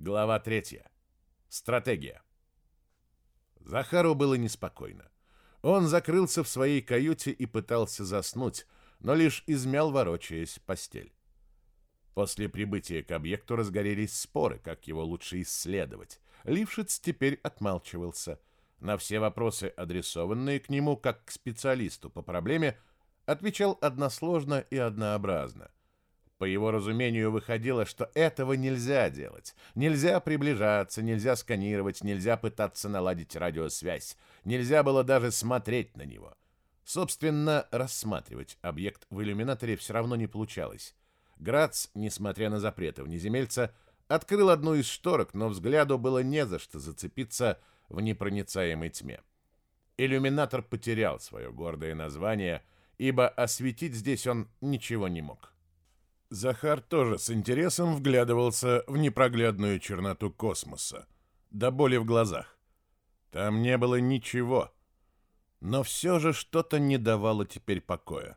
Глава 3. Стратегия. Захару было неспокойно. Он закрылся в своей каюте и пытался заснуть, но лишь измял, ворочаясь, постель. После прибытия к объекту разгорелись споры, как его лучше исследовать. Лившиц теперь отмалчивался. На все вопросы, адресованные к нему как к специалисту по проблеме, отвечал односложно и однообразно. По его разумению выходило, что этого нельзя делать. Нельзя приближаться, нельзя сканировать, нельзя пытаться наладить радиосвязь. Нельзя было даже смотреть на него. Собственно, рассматривать объект в иллюминаторе все равно не получалось. Грац, несмотря на запреты внеземельца, открыл одну из шторок, но взгляду было не за что зацепиться в непроницаемой тьме. Иллюминатор потерял свое гордое название, ибо осветить здесь он ничего не мог. — Захар тоже с интересом вглядывался в непроглядную черноту космоса, до боли в глазах. Там не было ничего. Но все же что-то не давало теперь покоя.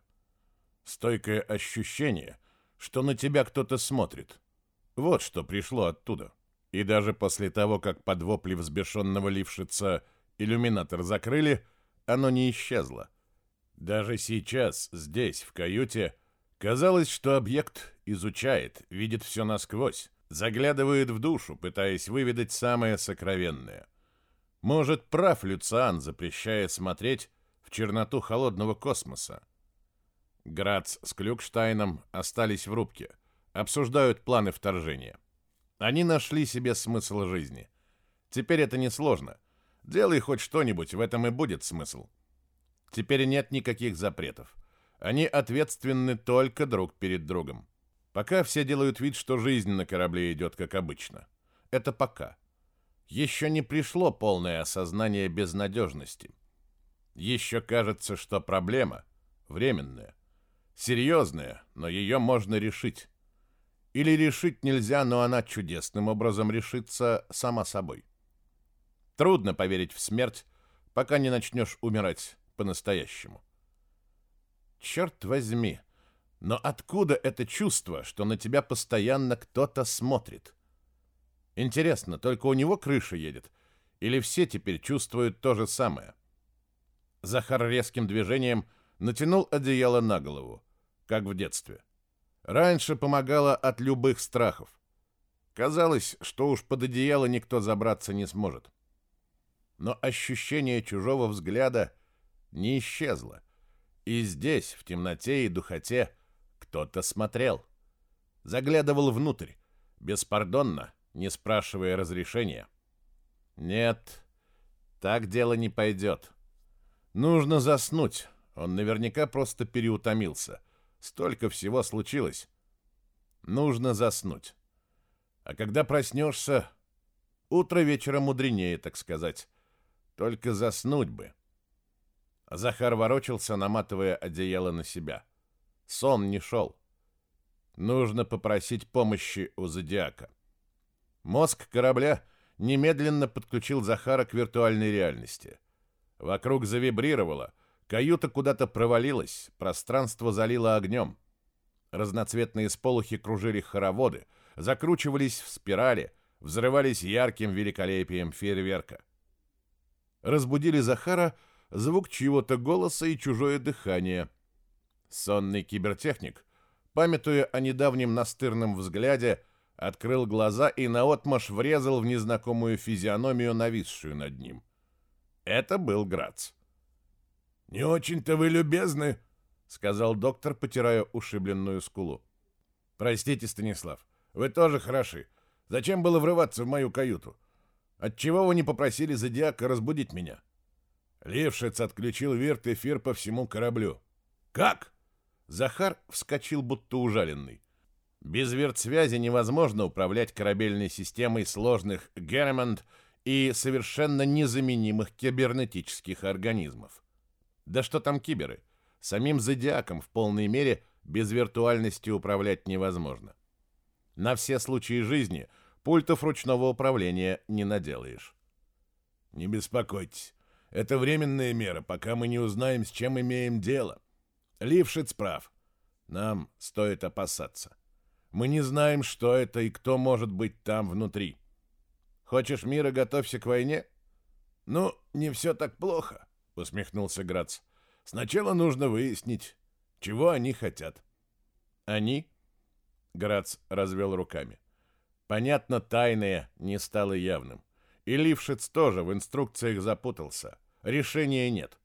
Стойкое ощущение, что на тебя кто-то смотрит. Вот что пришло оттуда. И даже после того, как под вопли взбешенного лившица иллюминатор закрыли, оно не исчезло. Даже сейчас, здесь, в каюте, Казалось, что объект изучает, видит все насквозь, заглядывает в душу, пытаясь выведать самое сокровенное. Может, прав Люциан, запрещая смотреть в черноту холодного космоса. Грац с Клюкштайном остались в рубке, обсуждают планы вторжения. Они нашли себе смысл жизни. Теперь это несложно. Делай хоть что-нибудь, в этом и будет смысл. Теперь нет никаких запретов. Они ответственны только друг перед другом. Пока все делают вид, что жизнь на корабле идет как обычно. Это пока. Еще не пришло полное осознание безнадежности. Еще кажется, что проблема временная. Серьезная, но ее можно решить. Или решить нельзя, но она чудесным образом решится сама собой. Трудно поверить в смерть, пока не начнешь умирать по-настоящему. Черт возьми! Но откуда это чувство, что на тебя постоянно кто-то смотрит? Интересно, только у него крыша едет? Или все теперь чувствуют то же самое? Захар резким движением натянул одеяло на голову, как в детстве. Раньше помогало от любых страхов. Казалось, что уж под одеяло никто забраться не сможет. Но ощущение чужого взгляда не исчезло — и здесь, в темноте и духоте, кто-то смотрел. Заглядывал внутрь, беспардонно, не спрашивая разрешения. Нет, так дело не пойдет. Нужно заснуть. Он наверняка просто переутомился. Столько всего случилось. Нужно заснуть. А когда проснешься... Утро вечера мудренее, так сказать. Только заснуть бы. — Захар ворочался, наматывая одеяло на себя. Сон не шел. Нужно попросить помощи у Зодиака. Мозг корабля немедленно подключил Захара к виртуальной реальности. Вокруг завибрировало, каюта куда-то провалилась, пространство залило огнем. Разноцветные сполохи кружили хороводы, закручивались в спирали, взрывались ярким великолепием фейерверка. Разбудили Захара — звук чьего-то голоса и чужое дыхание. Сонный кибертехник, памятуя о недавнем настырном взгляде, открыл глаза и наотмашь врезал в незнакомую физиономию, нависшую над ним. Это был Грац. «Не очень-то вы любезны», — сказал доктор, потирая ушибленную скулу. «Простите, Станислав, вы тоже хороши. Зачем было врываться в мою каюту? Отчего вы не попросили зодиака разбудить меня?» Левшец отключил верт эфир по всему кораблю. «Как?» Захар вскочил, будто ужаленный. Без вертсвязи невозможно управлять корабельной системой сложных Герремонт и совершенно незаменимых кибернетических организмов. Да что там киберы? Самим зодиаком в полной мере без виртуальности управлять невозможно. На все случаи жизни пультов ручного управления не наделаешь. «Не беспокойтесь, это временная мера, пока мы не узнаем, с чем имеем дело. Лившиц прав. Нам стоит опасаться. Мы не знаем, что это и кто может быть там внутри. Хочешь мира, готовься к войне? Ну, не все так плохо, усмехнулся Грац. Сначала нужно выяснить, чего они хотят. Они? Грац развел руками. Понятно, тайное не стало явным. И Лившиц тоже в инструкциях запутался решения нет.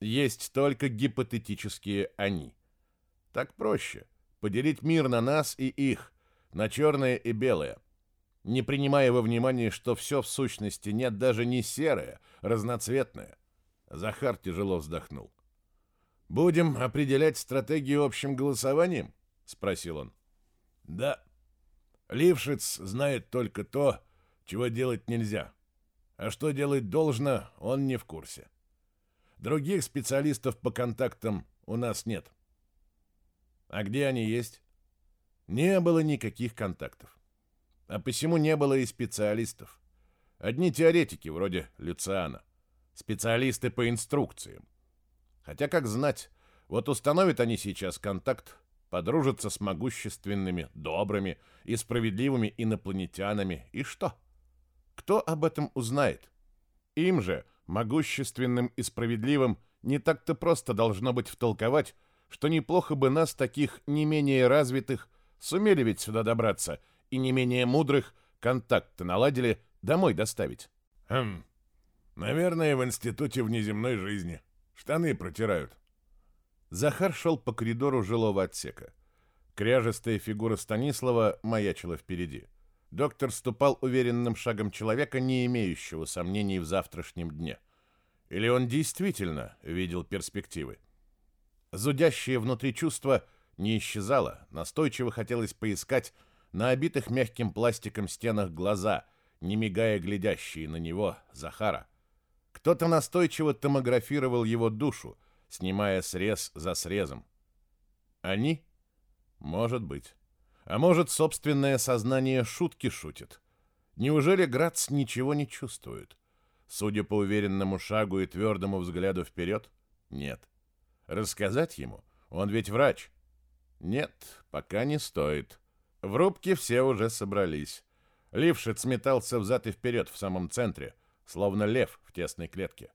Есть только гипотетические они. Так проще. Поделить мир на нас и их, на черное и белое. Не принимая во внимание, что все в сущности нет даже не серое, разноцветное. Захар тяжело вздохнул. «Будем определять стратегию общим голосованием?» — спросил он. «Да. Лившиц знает только то, чего делать нельзя а что делать должно, он не в курсе. Других специалистов по контактам у нас нет. А где они есть? Не было никаких контактов. А посему не было и специалистов. Одни теоретики, вроде Люциана. Специалисты по инструкциям. Хотя, как знать, вот установят они сейчас контакт, подружатся с могущественными, добрыми и справедливыми инопланетянами, и что? — кто об этом узнает? Им же, могущественным и справедливым, не так-то просто должно быть втолковать, что неплохо бы нас, таких не менее развитых, сумели ведь сюда добраться, и не менее мудрых контакты наладили, домой доставить. Хм. Наверное, в институте внеземной жизни. Штаны протирают. Захар шел по коридору жилого отсека. Кряжестая фигура Станислава маячила впереди. — Доктор ступал уверенным шагом человека, не имеющего сомнений в завтрашнем дне. Или он действительно видел перспективы? Зудящее внутри чувство не исчезало, настойчиво хотелось поискать на обитых мягким пластиком стенах глаза, не мигая глядящие на него, Захара. Кто-то настойчиво томографировал его душу, снимая срез за срезом. Они? Может быть. А может, собственное сознание шутки шутит? Неужели Грац ничего не чувствует? Судя по уверенному шагу и твердому взгляду вперед, нет. Рассказать ему? Он ведь врач. Нет, пока не стоит. В рубке все уже собрались. Лившиц метался взад и вперед в самом центре, словно лев в тесной клетке.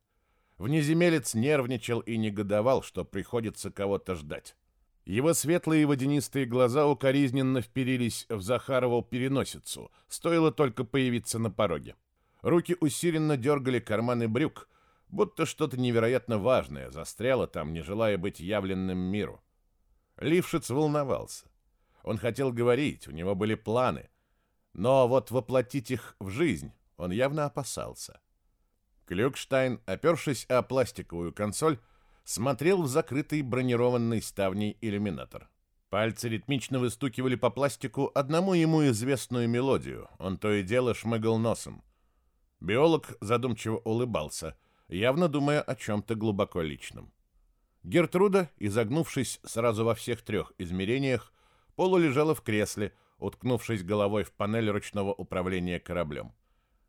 Внеземелец нервничал и негодовал, что приходится кого-то ждать. Его светлые водянистые глаза укоризненно вперились в Захарову переносицу, стоило только появиться на пороге. Руки усиленно дергали карманы брюк, будто что-то невероятно важное застряло там, не желая быть явленным миру. Лившиц волновался. Он хотел говорить, у него были планы. Но вот воплотить их в жизнь он явно опасался. Клюкштайн, опершись о пластиковую консоль, смотрел в закрытый бронированный ставней иллюминатор. Пальцы ритмично выстукивали по пластику одному ему известную мелодию. Он то и дело шмыгал носом. Биолог задумчиво улыбался, явно думая о чем-то глубоко личном. Гертруда, изогнувшись сразу во всех трех измерениях, полулежала в кресле, уткнувшись головой в панель ручного управления кораблем.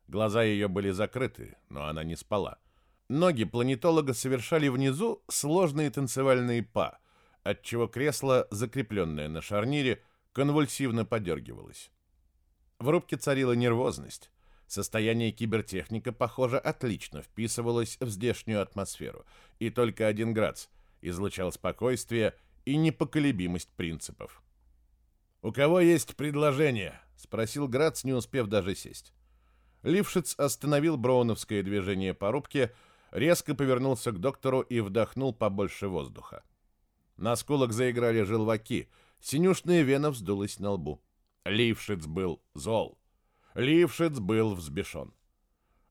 Глаза ее были закрыты, но она не спала — Ноги планетолога совершали внизу сложные танцевальные па, отчего кресло, закрепленное на шарнире, конвульсивно подергивалось. В рубке царила нервозность. Состояние кибертехника, похоже, отлично вписывалось в здешнюю атмосферу, и только один Градс излучал спокойствие и непоколебимость принципов. «У кого есть предложение?» — спросил Грац, не успев даже сесть. Лившиц остановил броуновское движение по рубке — резко повернулся к доктору и вдохнул побольше воздуха. На скулах заиграли желваки, синюшная вена вздулась на лбу. Лившиц был зол. Лившиц был взбешен.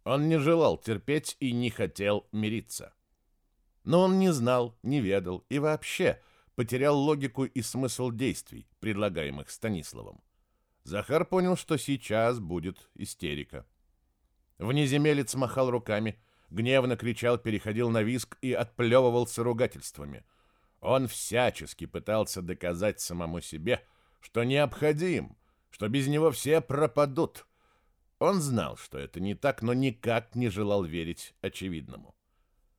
Он не желал терпеть и не хотел мириться. Но он не знал, не ведал и вообще потерял логику и смысл действий, предлагаемых Станиславом. Захар понял, что сейчас будет истерика. Внеземелец махал руками – гневно кричал, переходил на виск и отплевывался ругательствами. Он всячески пытался доказать самому себе, что необходим, что без него все пропадут. Он знал, что это не так, но никак не желал верить очевидному.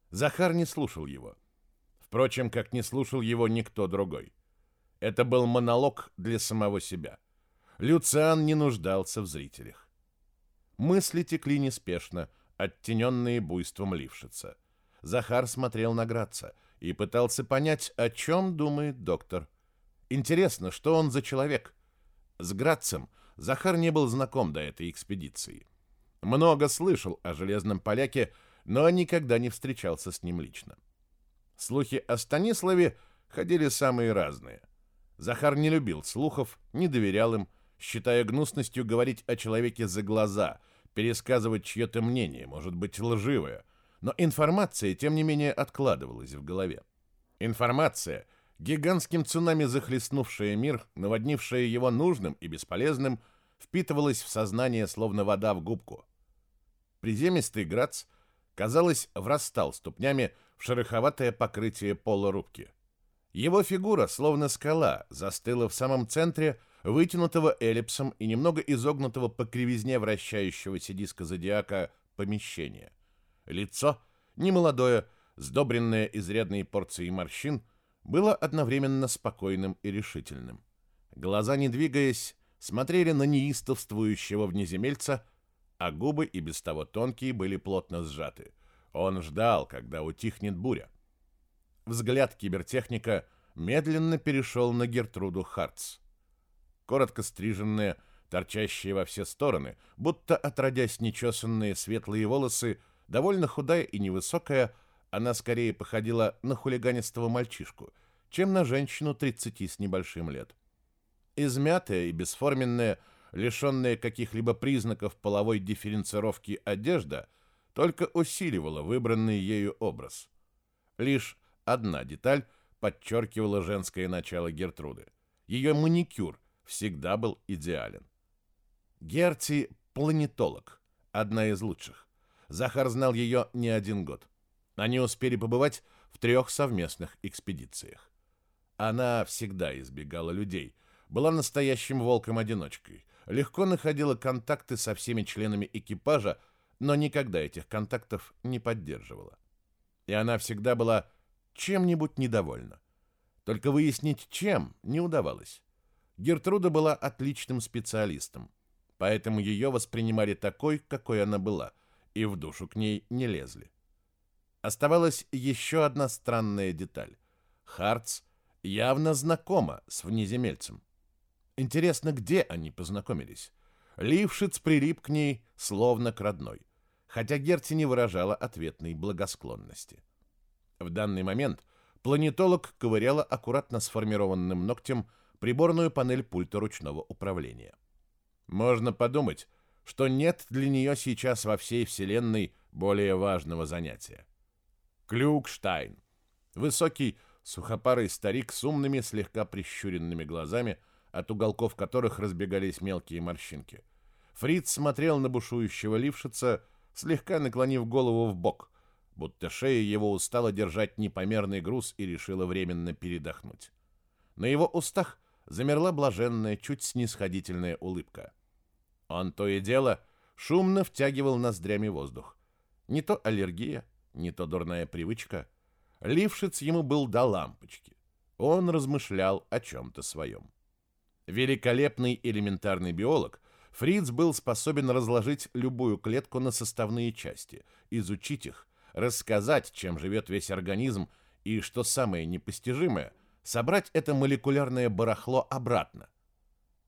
Захар не слушал его. Впрочем, как не слушал его никто другой. Это был монолог для самого себя. Люциан не нуждался в зрителях. Мысли текли неспешно, оттененные буйством лившица. Захар смотрел на Граца и пытался понять, о чем думает доктор. Интересно, что он за человек? С Грацем Захар не был знаком до этой экспедиции. Много слышал о железном поляке, но никогда не встречался с ним лично. Слухи о Станиславе ходили самые разные. Захар не любил слухов, не доверял им, считая гнусностью говорить о человеке за глаза, Пересказывать чье-то мнение, может быть, лживое, но информация, тем не менее, откладывалась в голове. Информация, гигантским цунами захлестнувшая мир, наводнившая его нужным и бесполезным, впитывалась в сознание, словно вода в губку. Приземистый Грац, казалось, врастал ступнями в шероховатое покрытие пола рубки. Его фигура, словно скала, застыла в самом центре вытянутого эллипсом и немного изогнутого по кривизне вращающегося диска зодиака помещения. Лицо, немолодое, сдобренное изрядной порцией морщин, было одновременно спокойным и решительным. Глаза, не двигаясь, смотрели на неистовствующего внеземельца, а губы и без того тонкие были плотно сжаты. Он ждал, когда утихнет буря. Взгляд кибертехника медленно перешел на Гертруду Хартс коротко стриженные, торчащие во все стороны, будто отродясь нечесанные светлые волосы, довольно худая и невысокая, она скорее походила на хулиганистого мальчишку, чем на женщину 30 с небольшим лет. Измятая и бесформенная, лишенная каких-либо признаков половой дифференцировки одежда, только усиливала выбранный ею образ. Лишь одна деталь подчеркивала женское начало Гертруды. Ее маникюр, всегда был идеален. Герти – планетолог, одна из лучших. Захар знал ее не один год. Они успели побывать в трех совместных экспедициях. Она всегда избегала людей, была настоящим волком-одиночкой, легко находила контакты со всеми членами экипажа, но никогда этих контактов не поддерживала. И она всегда была чем-нибудь недовольна. Только выяснить, чем, не удавалось. Гертруда была отличным специалистом, поэтому ее воспринимали такой, какой она была, и в душу к ней не лезли. Оставалась еще одна странная деталь. Харц явно знакома с внеземельцем. Интересно, где они познакомились? Лившиц прилип к ней, словно к родной, хотя Герти не выражала ответной благосклонности. В данный момент планетолог ковыряла аккуратно сформированным ногтем приборную панель пульта ручного управления. Можно подумать, что нет для нее сейчас во всей Вселенной более важного занятия. Клюкштайн. Высокий, сухопарый старик с умными, слегка прищуренными глазами, от уголков которых разбегались мелкие морщинки. Фриц смотрел на бушующего лившица, слегка наклонив голову в бок, будто шея его устала держать непомерный груз и решила временно передохнуть. На его устах замерла блаженная, чуть снисходительная улыбка. Он то и дело шумно втягивал ноздрями воздух. Не то аллергия, не то дурная привычка. Лившиц ему был до лампочки. Он размышлял о чем-то своем. Великолепный элементарный биолог, Фриц был способен разложить любую клетку на составные части, изучить их, рассказать, чем живет весь организм, и, что самое непостижимое – собрать это молекулярное барахло обратно.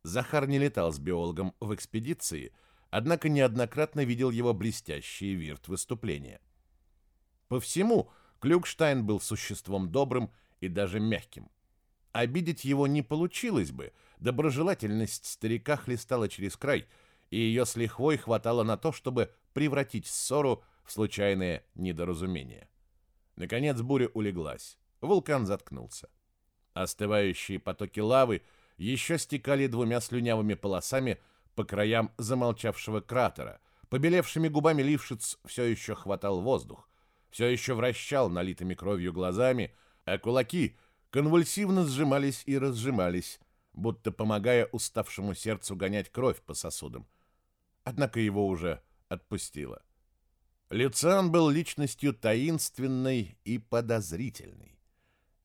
Захар не летал с биологом в экспедиции, однако неоднократно видел его блестящие вирт выступления. По всему, Клюкштайн был существом добрым и даже мягким. Обидеть его не получилось бы, доброжелательность старика хлестала через край, и ее с лихвой хватало на то, чтобы превратить ссору в случайное недоразумение. Наконец буря улеглась, вулкан заткнулся. Остывающие потоки лавы еще стекали двумя слюнявыми полосами по краям замолчавшего кратера. Побелевшими губами Лившиц все еще хватал воздух, все еще вращал налитыми кровью глазами, а кулаки конвульсивно сжимались и разжимались, будто помогая уставшему сердцу гонять кровь по сосудам. Однако его уже отпустило. Люциан был личностью таинственной и подозрительной.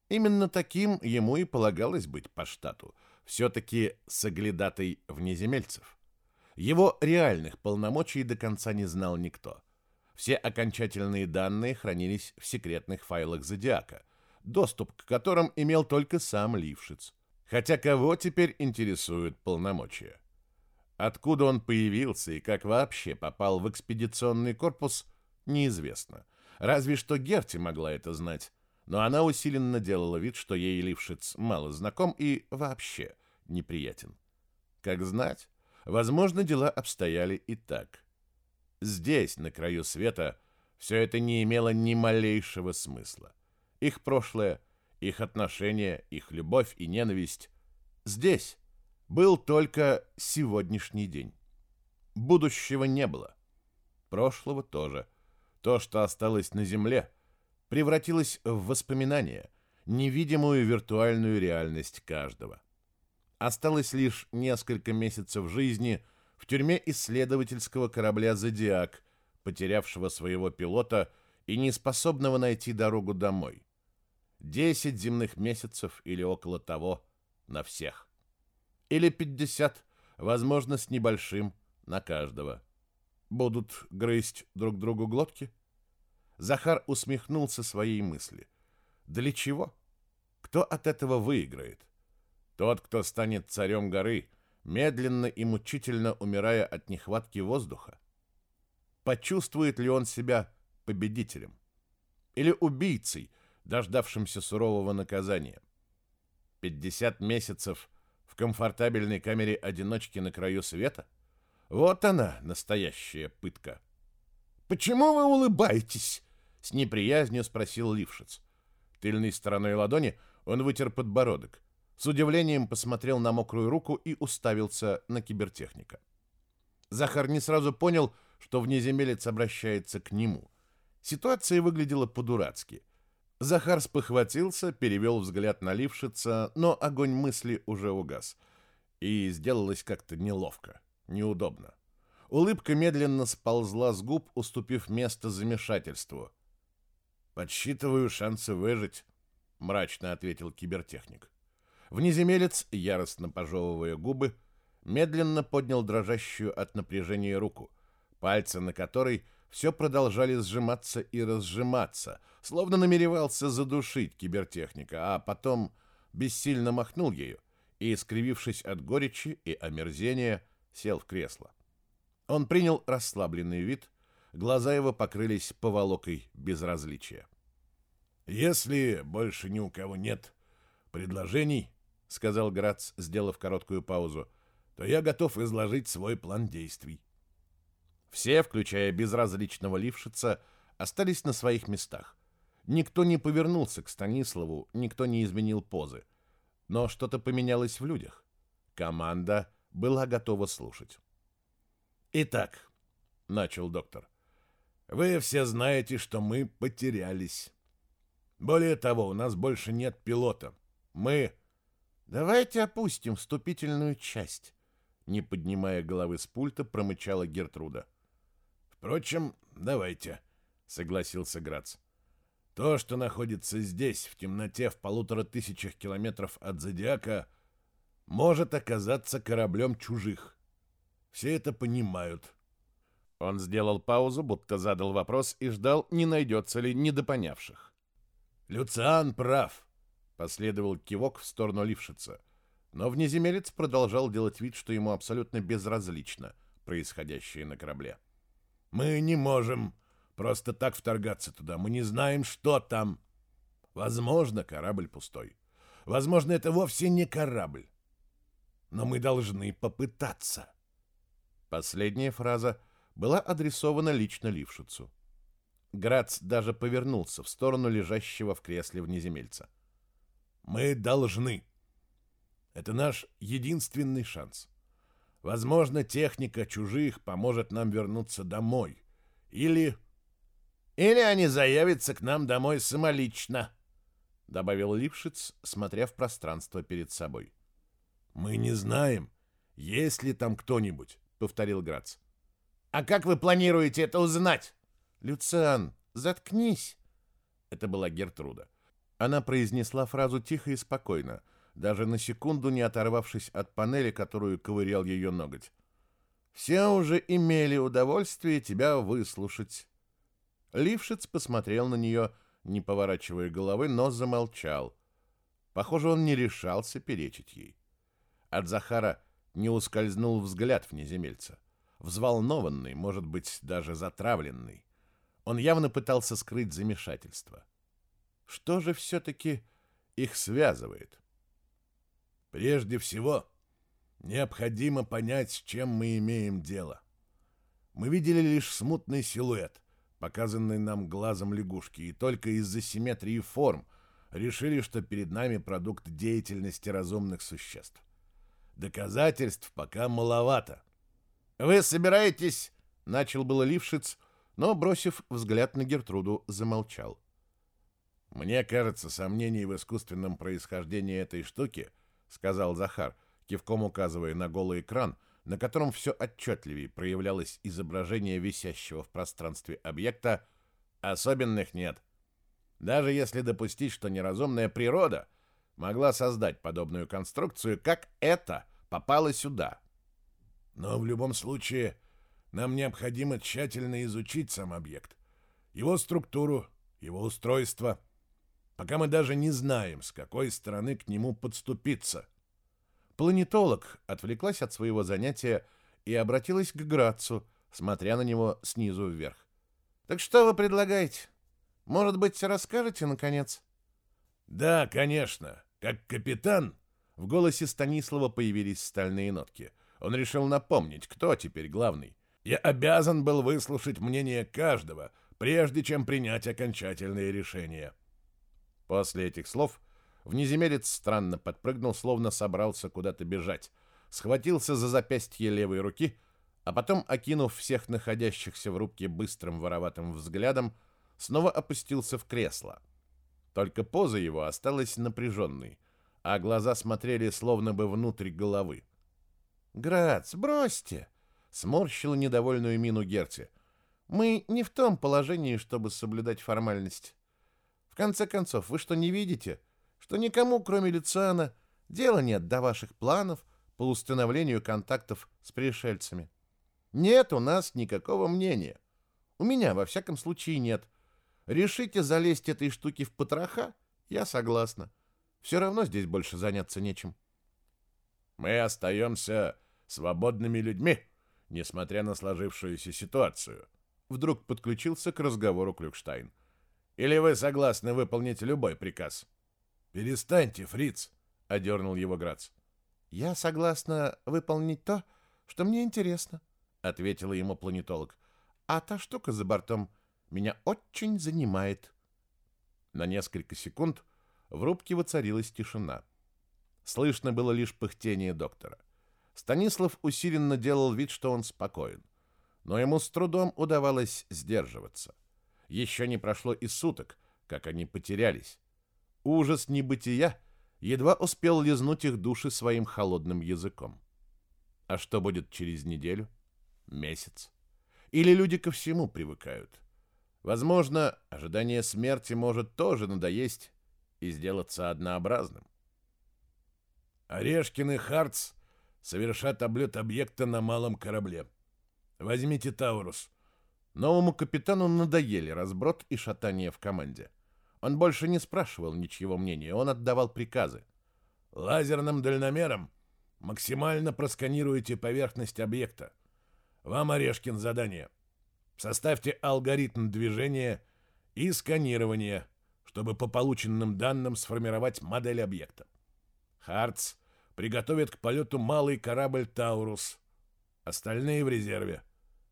Именно таким ему и полагалось быть по штату, все-таки соглядатой внеземельцев. Его реальных полномочий до конца не знал никто. Все окончательные данные хранились в секретных файлах Зодиака, доступ к которым имел только сам Лившиц. Хотя кого теперь интересуют полномочия? Откуда он появился и как вообще попал в экспедиционный корпус, неизвестно. Разве что Герти могла это знать, но она усиленно делала вид, что ей Лившиц мало знаком и вообще неприятен. Как знать, возможно, дела обстояли и так. Здесь, на краю света, все это не имело ни малейшего смысла. Их прошлое, их отношения, их любовь и ненависть здесь был только сегодняшний день. Будущего не было. Прошлого тоже. То, что осталось на земле — превратилось в воспоминание, невидимую виртуальную реальность каждого. Осталось лишь несколько месяцев жизни в тюрьме исследовательского корабля «Зодиак», потерявшего своего пилота и неспособного найти дорогу домой. Десять земных месяцев или около того на всех. Или пятьдесят, возможно, с небольшим на каждого. Будут грызть друг другу глотки – Захар усмехнулся своей мысли. Для чего? Кто от этого выиграет? Тот, кто станет царем горы, медленно и мучительно умирая от нехватки воздуха. Почувствует ли он себя победителем? Или убийцей, дождавшимся сурового наказания? 50 месяцев в комфортабельной камере одиночки на краю света? Вот она, настоящая пытка. «Почему вы улыбаетесь?» с неприязнью спросил Лившиц. Тыльной стороной ладони он вытер подбородок, с удивлением посмотрел на мокрую руку и уставился на кибертехника. Захар не сразу понял, что внеземелец обращается к нему. Ситуация выглядела по-дурацки. Захар спохватился, перевел взгляд на Лившица, но огонь мысли уже угас. И сделалось как-то неловко, неудобно. Улыбка медленно сползла с губ, уступив место замешательству. «Подсчитываю шансы выжить», — мрачно ответил кибертехник. Внеземелец, яростно пожевывая губы, медленно поднял дрожащую от напряжения руку, пальцы на которой все продолжали сжиматься и разжиматься, словно намеревался задушить кибертехника, а потом бессильно махнул ею и, искривившись от горечи и омерзения, сел в кресло. Он принял расслабленный вид глаза его покрылись поволокой безразличия. «Если больше ни у кого нет предложений, — сказал Грац, сделав короткую паузу, — то я готов изложить свой план действий». Все, включая безразличного Лившица, остались на своих местах. Никто не повернулся к Станиславу, никто не изменил позы. Но что-то поменялось в людях. Команда была готова слушать. «Итак», — начал доктор, вы все знаете, что мы потерялись. Более того, у нас больше нет пилота. Мы... Давайте опустим вступительную часть. Не поднимая головы с пульта, промычала Гертруда. Впрочем, давайте, согласился Грац. То, что находится здесь, в темноте, в полутора тысячах километров от Зодиака, может оказаться кораблем чужих. Все это понимают. Он сделал паузу, будто задал вопрос и ждал, не найдется ли недопонявших. «Люциан прав», — последовал кивок в сторону Лившица. Но внеземелец продолжал делать вид, что ему абсолютно безразлично происходящее на корабле. «Мы не можем просто так вторгаться туда. Мы не знаем, что там. Возможно, корабль пустой. Возможно, это вовсе не корабль. Но мы должны попытаться». Последняя фраза — была адресована лично Лившицу. Грац даже повернулся в сторону лежащего в кресле внеземельца. «Мы должны. Это наш единственный шанс. Возможно, техника чужих поможет нам вернуться домой. Или... Или они заявятся к нам домой самолично», — добавил Лившиц, смотря в пространство перед собой. «Мы не знаем, есть ли там кто-нибудь», — повторил Грац. А как вы планируете это узнать? Люциан, заткнись. Это была Гертруда. Она произнесла фразу тихо и спокойно, даже на секунду не оторвавшись от панели, которую ковырял ее ноготь. Все уже имели удовольствие тебя выслушать. Лившиц посмотрел на нее, не поворачивая головы, но замолчал. Похоже, он не решался перечить ей. От Захара не ускользнул взгляд внеземельца взволнованный, может быть, даже затравленный. Он явно пытался скрыть замешательство. Что же все-таки их связывает? Прежде всего, необходимо понять, с чем мы имеем дело. Мы видели лишь смутный силуэт, показанный нам глазом лягушки, и только из-за симметрии форм решили, что перед нами продукт деятельности разумных существ. Доказательств пока маловато — «Вы собираетесь...» — начал было Лившиц, но, бросив взгляд на Гертруду, замолчал. «Мне кажется, сомнений в искусственном происхождении этой штуки, — сказал Захар, кивком указывая на голый экран, на котором все отчетливее проявлялось изображение висящего в пространстве объекта, особенных нет. Даже если допустить, что неразумная природа могла создать подобную конструкцию, как это попало сюда — но в любом случае нам необходимо тщательно изучить сам объект, его структуру, его устройство, пока мы даже не знаем, с какой стороны к нему подступиться. Планетолог отвлеклась от своего занятия и обратилась к Грацу, смотря на него снизу вверх. «Так что вы предлагаете? Может быть, расскажете, наконец?» «Да, конечно. Как капитан...» В голосе Станислава появились стальные нотки – он решил напомнить, кто теперь главный. Я обязан был выслушать мнение каждого, прежде чем принять окончательное решение. После этих слов внеземелец странно подпрыгнул, словно собрался куда-то бежать, схватился за запястье левой руки, а потом, окинув всех находящихся в рубке быстрым вороватым взглядом, снова опустился в кресло. Только поза его осталась напряженной, а глаза смотрели словно бы внутрь головы. «Грац, бросьте!» — сморщила недовольную мину Герти. «Мы не в том положении, чтобы соблюдать формальность. В конце концов, вы что, не видите, что никому, кроме Люциана, дела нет до ваших планов по установлению контактов с пришельцами? Нет у нас никакого мнения. У меня, во всяком случае, нет. Решите залезть этой штуки в потроха? Я согласна. Все равно здесь больше заняться нечем». «Мы остаемся свободными людьми, несмотря на сложившуюся ситуацию. Вдруг подключился к разговору Клюкштайн. «Или вы согласны выполнить любой приказ?» «Перестаньте, фриц!» — одернул его Грац. «Я согласна выполнить то, что мне интересно», — ответила ему планетолог. «А та штука за бортом меня очень занимает». На несколько секунд в рубке воцарилась тишина. Слышно было лишь пыхтение доктора. — Станислав усиленно делал вид, что он спокоен, но ему с трудом удавалось сдерживаться. Еще не прошло и суток, как они потерялись. Ужас небытия едва успел лизнуть их души своим холодным языком. А что будет через неделю? Месяц? Или люди ко всему привыкают? Возможно, ожидание смерти может тоже надоесть и сделаться однообразным. Орешкины и совершат облет объекта на малом корабле. Возьмите Таурус. Новому капитану надоели разброд и шатание в команде. Он больше не спрашивал ничьего мнения, он отдавал приказы. Лазерным дальномером максимально просканируйте поверхность объекта. Вам, Орешкин, задание. Составьте алгоритм движения и сканирования, чтобы по полученным данным сформировать модель объекта. Хартс – приготовят к полету малый корабль «Таурус». Остальные в резерве.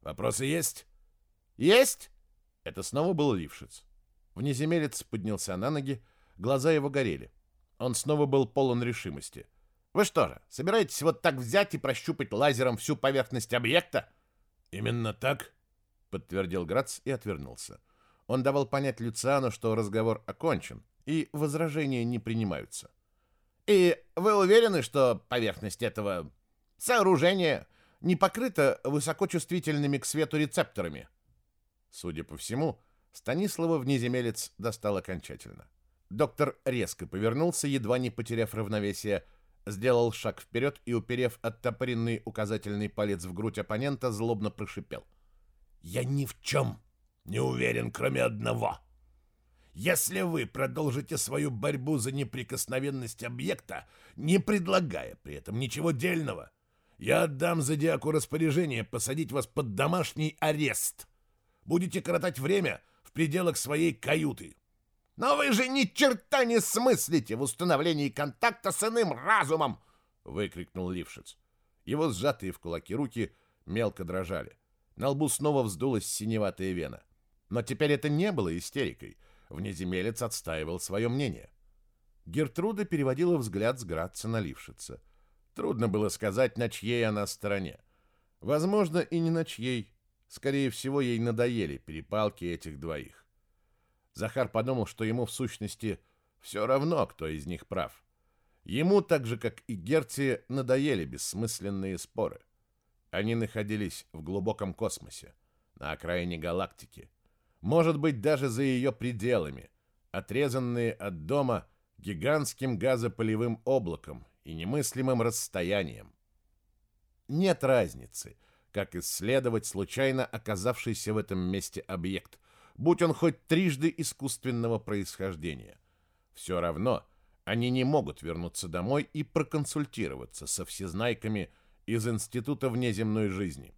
Вопросы есть? Есть! Это снова был Лившиц. Внеземелец поднялся на ноги, глаза его горели. Он снова был полон решимости. «Вы что же, собираетесь вот так взять и прощупать лазером всю поверхность объекта?» «Именно так», — подтвердил Грац и отвернулся. Он давал понять Люциану, что разговор окончен, и возражения не принимаются. И вы уверены, что поверхность этого сооружения не покрыта высокочувствительными к свету рецепторами? Судя по всему, Станислава внеземелец достал окончательно. Доктор резко повернулся, едва не потеряв равновесие, сделал шаг вперед и, уперев оттопоренный указательный палец в грудь оппонента, злобно прошипел. «Я ни в чем не уверен, кроме одного!» если вы продолжите свою борьбу за неприкосновенность объекта, не предлагая при этом ничего дельного, я отдам Зодиаку распоряжение посадить вас под домашний арест. Будете коротать время в пределах своей каюты. Но вы же ни черта не смыслите в установлении контакта с иным разумом! — выкрикнул Лившиц. Его сжатые в кулаки руки мелко дрожали. На лбу снова вздулась синеватая вена. Но теперь это не было истерикой — Внеземелец отстаивал свое мнение. Гертруда переводила взгляд с Градца на Лившица. Трудно было сказать, на чьей она стороне. Возможно, и не на чьей. Скорее всего, ей надоели перепалки этих двоих. Захар подумал, что ему в сущности все равно, кто из них прав. Ему, так же как и Герти, надоели бессмысленные споры. Они находились в глубоком космосе, на окраине галактики может быть, даже за ее пределами, отрезанные от дома гигантским газопылевым облаком и немыслимым расстоянием. Нет разницы, как исследовать случайно оказавшийся в этом месте объект, будь он хоть трижды искусственного происхождения. Все равно они не могут вернуться домой и проконсультироваться со всезнайками из Института внеземной жизни.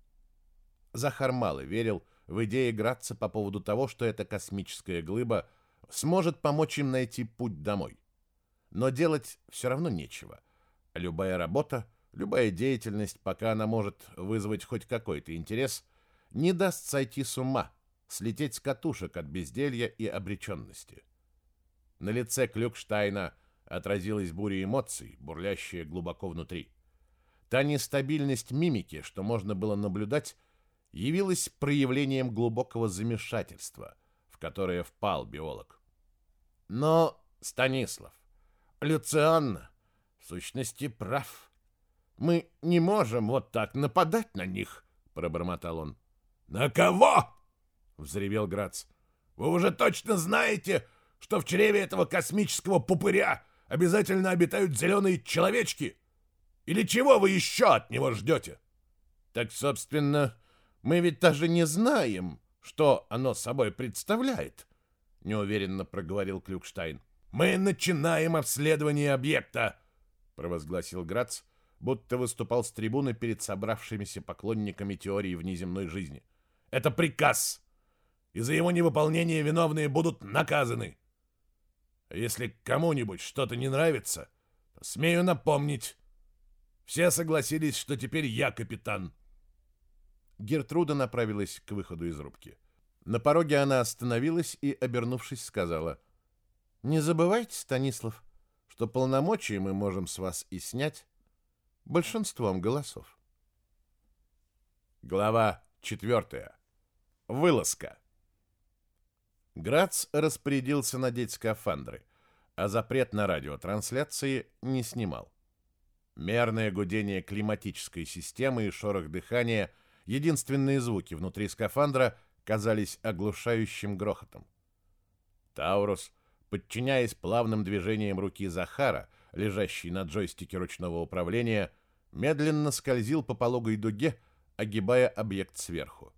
Захар мало верил, что в идее Градца по поводу того, что эта космическая глыба сможет помочь им найти путь домой. Но делать все равно нечего. Любая работа, любая деятельность, пока она может вызвать хоть какой-то интерес, не даст сойти с ума, слететь с катушек от безделья и обреченности. На лице Клюкштайна отразилась буря эмоций, бурлящая глубоко внутри. Та нестабильность мимики, что можно было наблюдать, явилось проявлением глубокого замешательства, в которое впал биолог. Но Станислав, Люцианна, в сущности, прав. Мы не можем вот так нападать на них, пробормотал он. На кого? взревел Грац. Вы уже точно знаете, что в чреве этого космического пупыря обязательно обитают зеленые человечки? Или чего вы еще от него ждете? Так, собственно, мы ведь даже не знаем, что оно собой представляет, неуверенно проговорил Клюкштайн. Мы начинаем обследование объекта, провозгласил Грац, будто выступал с трибуны перед собравшимися поклонниками теории внеземной жизни. Это приказ. И за его невыполнение виновные будут наказаны. Если кому-нибудь что-то не нравится, то смею напомнить. Все согласились, что теперь я капитан. Гертруда направилась к выходу из рубки. На пороге она остановилась и, обернувшись, сказала, «Не забывайте, Станислав, что полномочия мы можем с вас и снять большинством голосов». Глава 4. Вылазка. Грац распорядился надеть скафандры, а запрет на радиотрансляции не снимал. Мерное гудение климатической системы и шорох дыхания – единственные звуки внутри скафандра казались оглушающим грохотом. Таурус, подчиняясь плавным движениям руки Захара, лежащей на джойстике ручного управления, медленно скользил по пологой дуге, огибая объект сверху.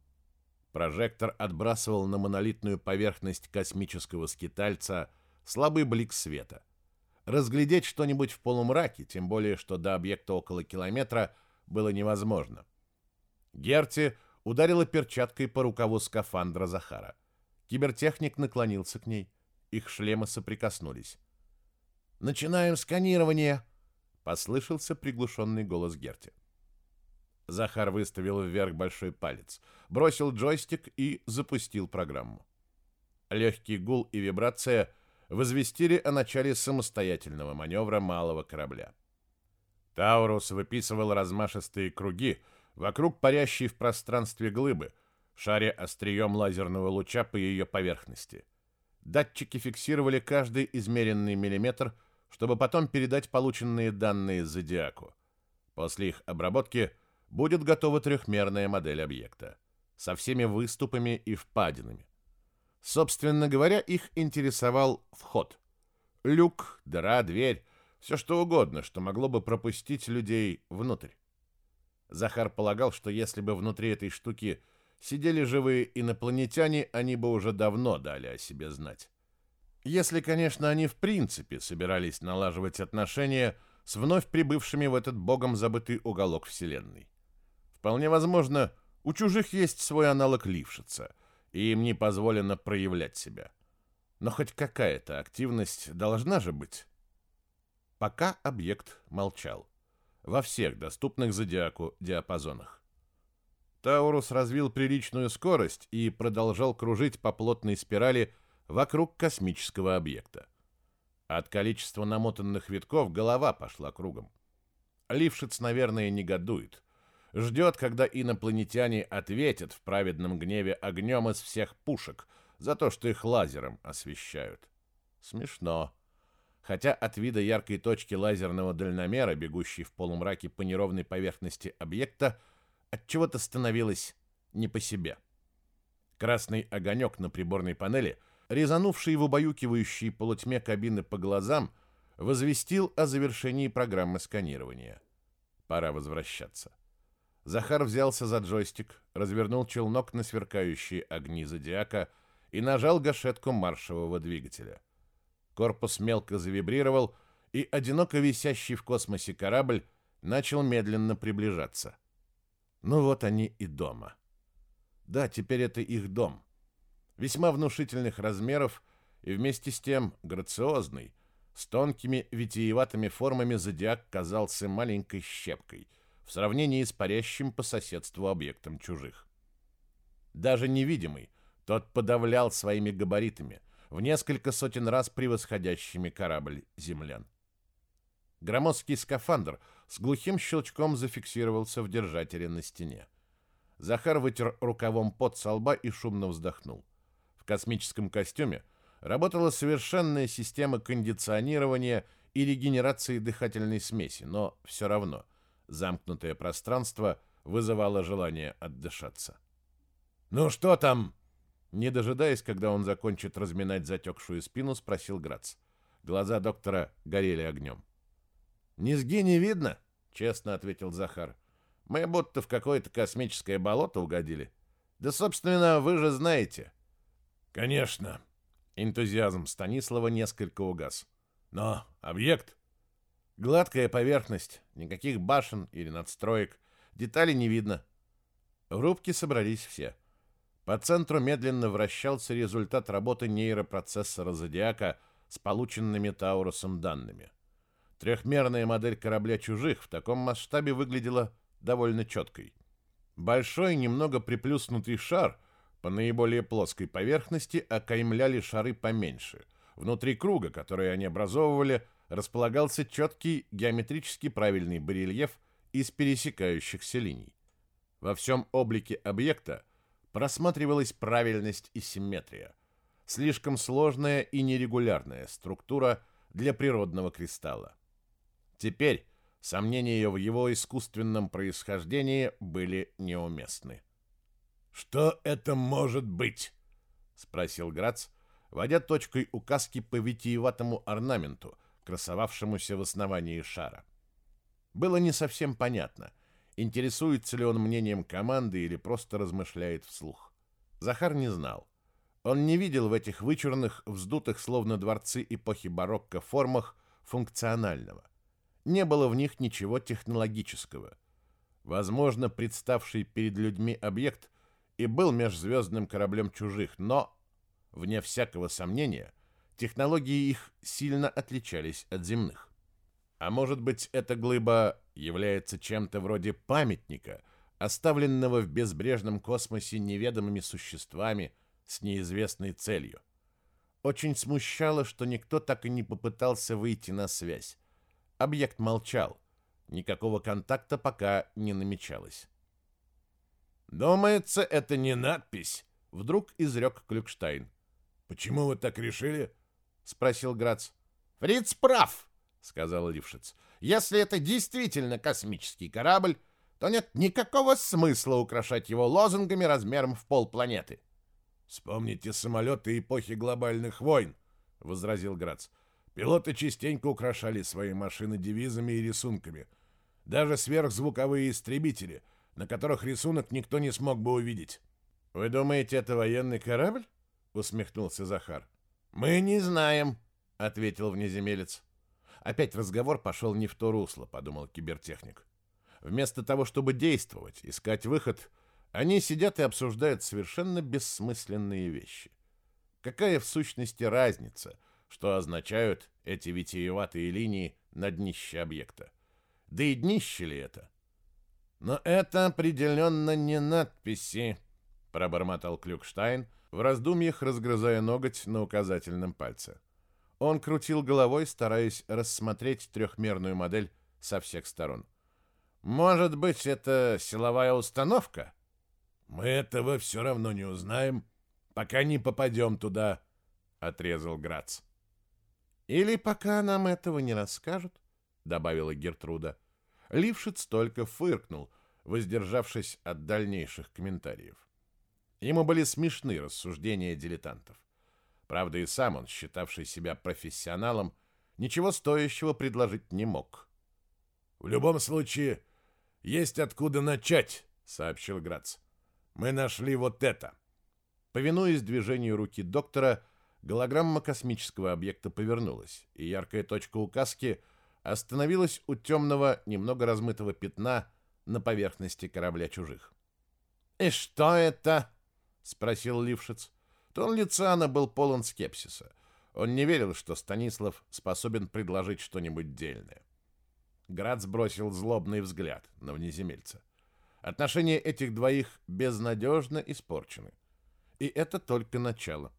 Прожектор отбрасывал на монолитную поверхность космического скитальца слабый блик света. Разглядеть что-нибудь в полумраке, тем более что до объекта около километра, было невозможно. Герти ударила перчаткой по рукаву скафандра Захара. Кибертехник наклонился к ней. Их шлемы соприкоснулись. «Начинаем сканирование!» — послышался приглушенный голос Герти. Захар выставил вверх большой палец, бросил джойстик и запустил программу. Легкий гул и вибрация возвестили о начале самостоятельного маневра малого корабля. Таурус выписывал размашистые круги — Вокруг парящей в пространстве глыбы, шаря острием лазерного луча по ее поверхности. Датчики фиксировали каждый измеренный миллиметр, чтобы потом передать полученные данные Зодиаку. После их обработки будет готова трехмерная модель объекта со всеми выступами и впадинами. Собственно говоря, их интересовал вход. Люк, дыра, дверь, все что угодно, что могло бы пропустить людей внутрь. Захар полагал, что если бы внутри этой штуки сидели живые инопланетяне, они бы уже давно дали о себе знать. Если, конечно, они в принципе собирались налаживать отношения с вновь прибывшими в этот богом забытый уголок Вселенной. Вполне возможно, у чужих есть свой аналог Лившица, и им не позволено проявлять себя. Но хоть какая-то активность должна же быть. Пока объект молчал во всех доступных зодиаку диапазонах. Таурус развил приличную скорость и продолжал кружить по плотной спирали вокруг космического объекта. От количества намотанных витков голова пошла кругом. Лившиц, наверное, негодует. Ждет, когда инопланетяне ответят в праведном гневе огнем из всех пушек за то, что их лазером освещают. Смешно хотя от вида яркой точки лазерного дальномера, бегущей в полумраке по неровной поверхности объекта, от чего-то становилось не по себе. Красный огонек на приборной панели, резанувший в убаюкивающей полутьме кабины по глазам, возвестил о завершении программы сканирования. Пора возвращаться. Захар взялся за джойстик, развернул челнок на сверкающие огни зодиака и нажал гашетку маршевого двигателя. Корпус мелко завибрировал, и одиноко висящий в космосе корабль начал медленно приближаться. Ну вот они и дома. Да, теперь это их дом. Весьма внушительных размеров и вместе с тем грациозный, с тонкими витиеватыми формами зодиак казался маленькой щепкой в сравнении с парящим по соседству объектом чужих. Даже невидимый тот подавлял своими габаритами, в несколько сотен раз превосходящими корабль землян. Громоздкий скафандр с глухим щелчком зафиксировался в держателе на стене. Захар вытер рукавом пот со лба и шумно вздохнул. В космическом костюме работала совершенная система кондиционирования и регенерации дыхательной смеси, но все равно замкнутое пространство вызывало желание отдышаться. «Ну что там?» Не дожидаясь, когда он закончит разминать затекшую спину, спросил Грац. Глаза доктора горели огнем. «Низги не видно?» — честно ответил Захар. «Мы будто в какое-то космическое болото угодили. Да, собственно, вы же знаете». «Конечно». Энтузиазм Станислава несколько угас. «Но объект...» «Гладкая поверхность, никаких башен или надстроек, деталей не видно». В рубке собрались все — по центру медленно вращался результат работы нейропроцессора «Зодиака» с полученными Таурусом данными. Трехмерная модель корабля «Чужих» в таком масштабе выглядела довольно четкой. Большой, немного приплюснутый шар по наиболее плоской поверхности окаймляли шары поменьше. Внутри круга, который они образовывали, располагался четкий геометрически правильный барельеф из пересекающихся линий. Во всем облике объекта – просматривалась правильность и симметрия. Слишком сложная и нерегулярная структура для природного кристалла. Теперь сомнения в его искусственном происхождении были неуместны. «Что это может быть?» — спросил Грац, водя точкой указки по витиеватому орнаменту, красовавшемуся в основании шара. Было не совсем понятно — Интересуется ли он мнением команды или просто размышляет вслух? Захар не знал. Он не видел в этих вычурных, вздутых, словно дворцы эпохи барокко, формах функционального. Не было в них ничего технологического. Возможно, представший перед людьми объект и был межзвездным кораблем чужих, но, вне всякого сомнения, технологии их сильно отличались от земных. А может быть, эта глыба является чем-то вроде памятника, оставленного в безбрежном космосе неведомыми существами с неизвестной целью. Очень смущало, что никто так и не попытался выйти на связь. Объект молчал. Никакого контакта пока не намечалось. «Думается, это не надпись», — вдруг изрек Клюкштайн. «Почему вы так решили?» — спросил Грац. «Фриц прав!» сказал Лившиц. Если это действительно космический корабль, то нет никакого смысла украшать его лозунгами размером в полпланеты. Вспомните самолеты эпохи глобальных войн, возразил Грац. Пилоты частенько украшали свои машины девизами и рисунками. Даже сверхзвуковые истребители, на которых рисунок никто не смог бы увидеть. Вы думаете, это военный корабль? усмехнулся Захар. Мы не знаем, ответил внеземелец. Опять разговор пошел не в то русло, подумал кибертехник. Вместо того, чтобы действовать, искать выход, они сидят и обсуждают совершенно бессмысленные вещи. Какая в сущности разница, что означают эти витиеватые линии на днище объекта? Да и днище ли это? Но это определенно не надписи, пробормотал Клюкштайн, в раздумьях разгрызая ноготь на указательном пальце. Он крутил головой, стараясь рассмотреть трехмерную модель со всех сторон. «Может быть, это силовая установка?» «Мы этого все равно не узнаем, пока не попадем туда», — отрезал Грац. «Или пока нам этого не расскажут», — добавила Гертруда. Лившиц только фыркнул, воздержавшись от дальнейших комментариев. Ему были смешны рассуждения дилетантов. Правда, и сам он, считавший себя профессионалом, ничего стоящего предложить не мог. «В любом случае, есть откуда начать», — сообщил Грац. «Мы нашли вот это». Повинуясь движению руки доктора, голограмма космического объекта повернулась, и яркая точка указки остановилась у темного, немного размытого пятна на поверхности корабля чужих. «И что это?» — спросил Лившиц. Тон Лициана был полон скепсиса. Он не верил, что Станислав способен предложить что-нибудь дельное. Град сбросил злобный взгляд на внеземельца. Отношения этих двоих безнадежно испорчены. И это только начало.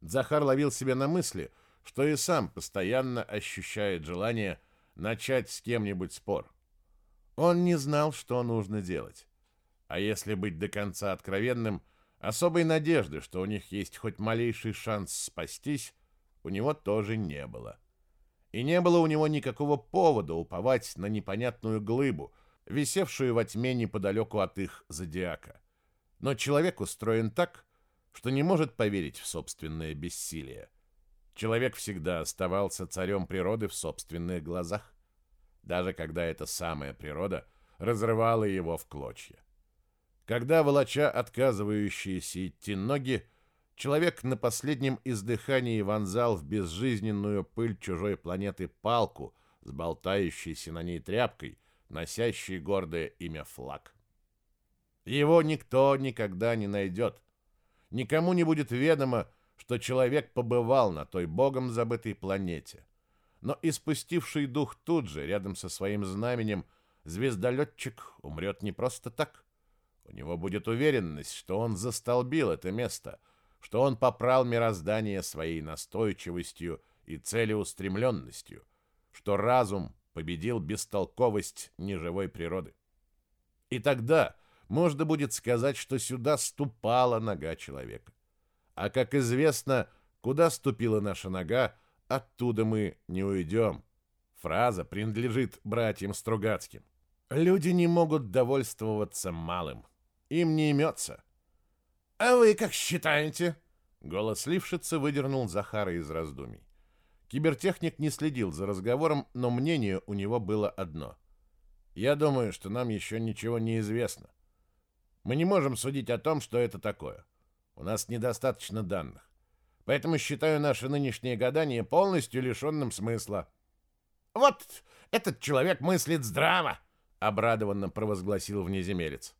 Захар ловил себя на мысли, что и сам постоянно ощущает желание начать с кем-нибудь спор. Он не знал, что нужно делать. А если быть до конца откровенным, Особой надежды, что у них есть хоть малейший шанс спастись, у него тоже не было. И не было у него никакого повода уповать на непонятную глыбу, висевшую во тьме неподалеку от их зодиака. Но человек устроен так, что не может поверить в собственное бессилие. Человек всегда оставался царем природы в собственных глазах, даже когда эта самая природа разрывала его в клочья. Когда, волоча отказывающиеся идти ноги, человек на последнем издыхании вонзал в безжизненную пыль чужой планеты палку с болтающейся на ней тряпкой, носящей гордое имя флаг. Его никто никогда не найдет. Никому не будет ведомо, что человек побывал на той богом забытой планете. Но испустивший дух тут же, рядом со своим знаменем, звездолетчик умрет не просто так — у него будет уверенность, что он застолбил это место, что он попрал мироздание своей настойчивостью и целеустремленностью, что разум победил бестолковость неживой природы. И тогда можно будет сказать, что сюда ступала нога человека. А как известно, куда ступила наша нога, оттуда мы не уйдем. Фраза принадлежит братьям Стругацким. Люди не могут довольствоваться малым им не имется. «А вы как считаете?» Голос Лившица выдернул Захара из раздумий. Кибертехник не следил за разговором, но мнение у него было одно. «Я думаю, что нам еще ничего не известно. Мы не можем судить о том, что это такое. У нас недостаточно данных. Поэтому считаю наше нынешнее гадание полностью лишенным смысла». «Вот этот человек мыслит здраво!» — обрадованно провозгласил внеземелец.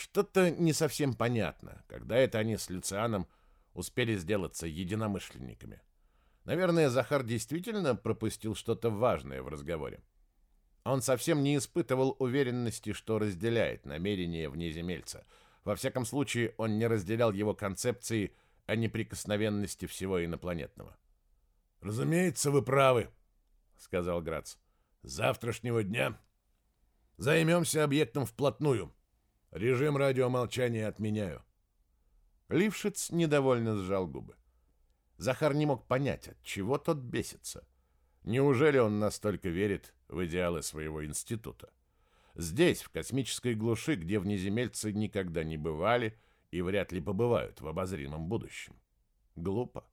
Что-то не совсем понятно, когда это они с Люцианом успели сделаться единомышленниками. Наверное, Захар действительно пропустил что-то важное в разговоре. Он совсем не испытывал уверенности, что разделяет намерения внеземельца. Во всяком случае, он не разделял его концепции о неприкосновенности всего инопланетного. «Разумеется, вы правы», — сказал Грац. «С завтрашнего дня займемся объектом вплотную» Режим радиомолчания отменяю. Лившиц недовольно сжал губы. Захар не мог понять, от чего тот бесится. Неужели он настолько верит в идеалы своего института? Здесь, в космической глуши, где внеземельцы никогда не бывали и вряд ли побывают в обозримом будущем. Глупо.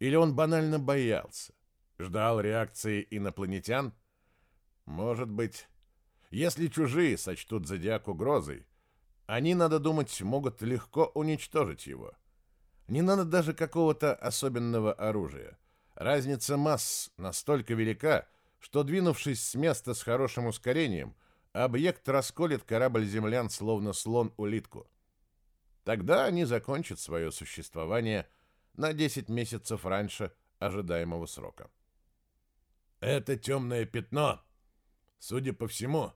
Или он банально боялся? Ждал реакции инопланетян? Может быть, если чужие сочтут зодиаку грозой, они, надо думать, могут легко уничтожить его. Не надо даже какого-то особенного оружия. Разница масс настолько велика, что, двинувшись с места с хорошим ускорением, объект расколет корабль землян, словно слон улитку. Тогда они закончат свое существование на 10 месяцев раньше ожидаемого срока. «Это темное пятно», Судя по всему,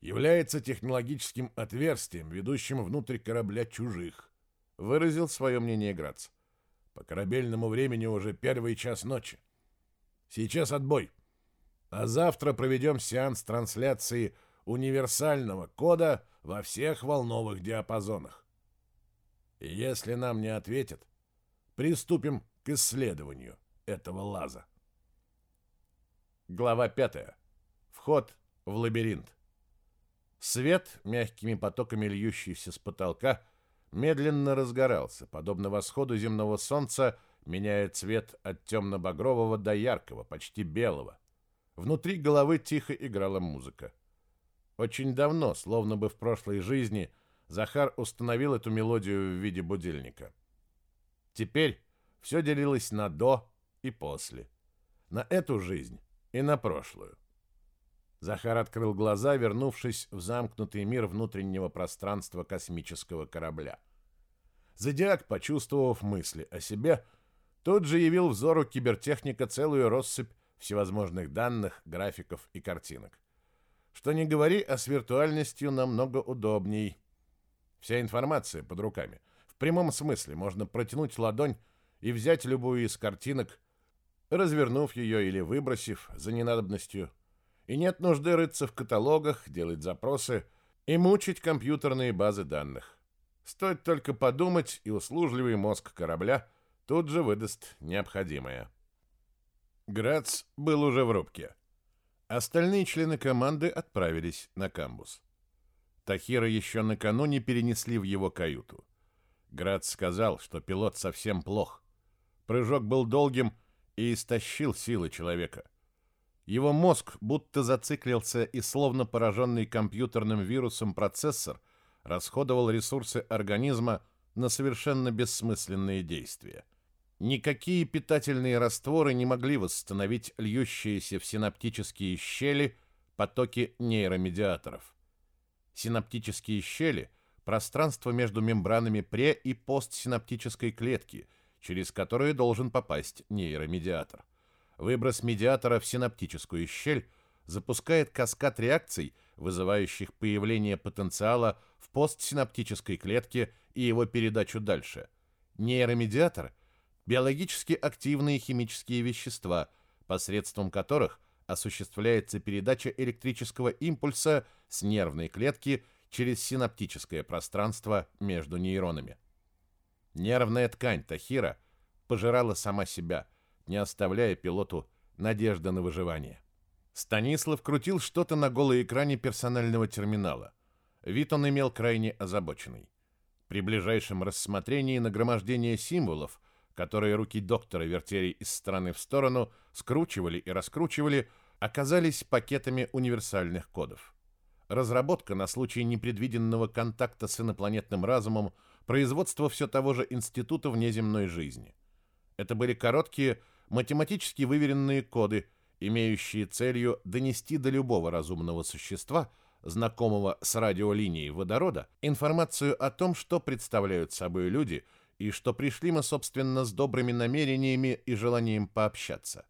является технологическим отверстием, ведущим внутрь корабля чужих, выразил свое мнение Грац. По корабельному времени уже первый час ночи. Сейчас отбой. А завтра проведем сеанс трансляции универсального кода во всех волновых диапазонах. Если нам не ответят, приступим к исследованию этого лаза. Глава 5. Вход в лабиринт. Свет, мягкими потоками льющийся с потолка, медленно разгорался, подобно восходу земного солнца, меняя цвет от темно-багрового до яркого, почти белого. Внутри головы тихо играла музыка. Очень давно, словно бы в прошлой жизни, Захар установил эту мелодию в виде будильника. Теперь все делилось на «до» и «после», на эту жизнь и на прошлую. Захар открыл глаза, вернувшись в замкнутый мир внутреннего пространства космического корабля. Зодиак, почувствовав мысли о себе, тут же явил взору кибертехника целую россыпь всевозможных данных, графиков и картинок. Что не говори, а с виртуальностью намного удобней. Вся информация под руками. В прямом смысле можно протянуть ладонь и взять любую из картинок, развернув ее или выбросив за ненадобностью и нет нужды рыться в каталогах, делать запросы и мучить компьютерные базы данных. Стоит только подумать, и услужливый мозг корабля тут же выдаст необходимое. Грац был уже в рубке. Остальные члены команды отправились на камбус. Тахира еще накануне перенесли в его каюту. Грац сказал, что пилот совсем плох. Прыжок был долгим и истощил силы человека. Его мозг будто зациклился и, словно пораженный компьютерным вирусом процессор, расходовал ресурсы организма на совершенно бессмысленные действия. Никакие питательные растворы не могли восстановить льющиеся в синаптические щели потоки нейромедиаторов. Синаптические щели – пространство между мембранами пре- и постсинаптической клетки, через которые должен попасть нейромедиатор. Выброс медиатора в синаптическую щель запускает каскад реакций, вызывающих появление потенциала в постсинаптической клетке и его передачу дальше. Нейромедиатор – биологически активные химические вещества, посредством которых осуществляется передача электрического импульса с нервной клетки через синаптическое пространство между нейронами. Нервная ткань Тахира пожирала сама себя – не оставляя пилоту надежды на выживание. Станислав крутил что-то на голой экране персонального терминала. Вид он имел крайне озабоченный. При ближайшем рассмотрении нагромождение символов, которые руки доктора вертели из стороны в сторону, скручивали и раскручивали, оказались пакетами универсальных кодов. Разработка на случай непредвиденного контакта с инопланетным разумом, производство все того же Института внеземной жизни. Это были короткие, математически выверенные коды, имеющие целью донести до любого разумного существа, знакомого с радиолинией водорода, информацию о том, что представляют собой люди и что пришли мы, собственно, с добрыми намерениями и желанием пообщаться.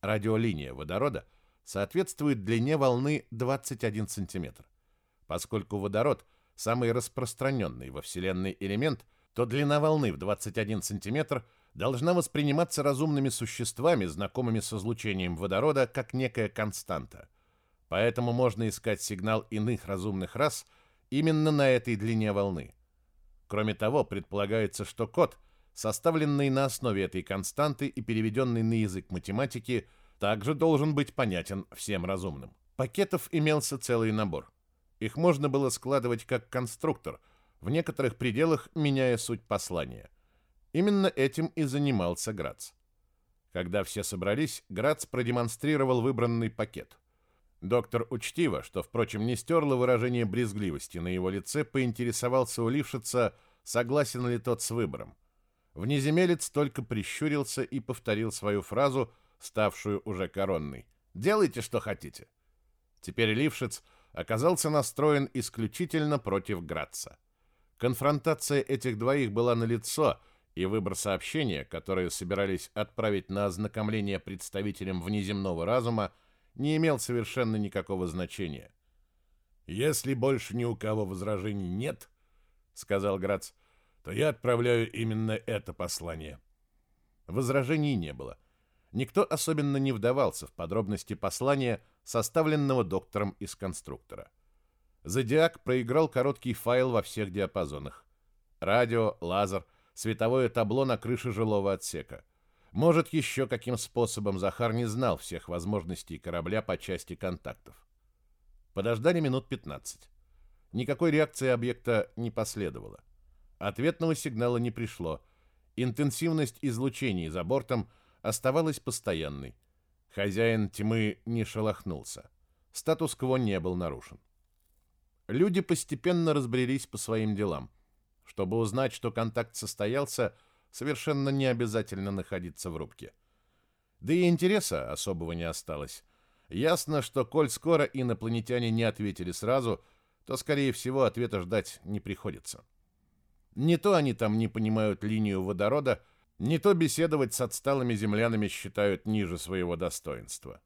Радиолиния водорода соответствует длине волны 21 см. Поскольку водород – самый распространенный во Вселенной элемент, то длина волны в 21 сантиметр должна восприниматься разумными существами, знакомыми с излучением водорода, как некая константа. Поэтому можно искать сигнал иных разумных рас именно на этой длине волны. Кроме того, предполагается, что код, составленный на основе этой константы и переведенный на язык математики, также должен быть понятен всем разумным. Пакетов имелся целый набор. Их можно было складывать как конструктор, в некоторых пределах меняя суть послания. Именно этим и занимался Грац. Когда все собрались, Грац продемонстрировал выбранный пакет. Доктор учтиво, что, впрочем, не стерло выражение брезгливости на его лице, поинтересовался у Лившица, согласен ли тот с выбором. Внеземелец только прищурился и повторил свою фразу, ставшую уже коронной. «Делайте, что хотите». Теперь Лившиц оказался настроен исключительно против Граца. Конфронтация этих двоих была налицо, и выбор сообщения, которое собирались отправить на ознакомление представителям внеземного разума, не имел совершенно никакого значения. «Если больше ни у кого возражений нет», — сказал Грац, — «то я отправляю именно это послание». Возражений не было. Никто особенно не вдавался в подробности послания, составленного доктором из конструктора. «Зодиак» проиграл короткий файл во всех диапазонах. Радио, лазер — световое табло на крыше жилого отсека. Может, еще каким способом Захар не знал всех возможностей корабля по части контактов. Подождали минут 15. Никакой реакции объекта не последовало. Ответного сигнала не пришло. Интенсивность излучений за бортом оставалась постоянной. Хозяин тьмы не шелохнулся. Статус-кво не был нарушен. Люди постепенно разбрелись по своим делам – чтобы узнать, что контакт состоялся, совершенно не обязательно находиться в рубке. Да и интереса особого не осталось. Ясно, что коль скоро инопланетяне не ответили сразу, то, скорее всего, ответа ждать не приходится. Не то они там не понимают линию водорода, не то беседовать с отсталыми землянами считают ниже своего достоинства.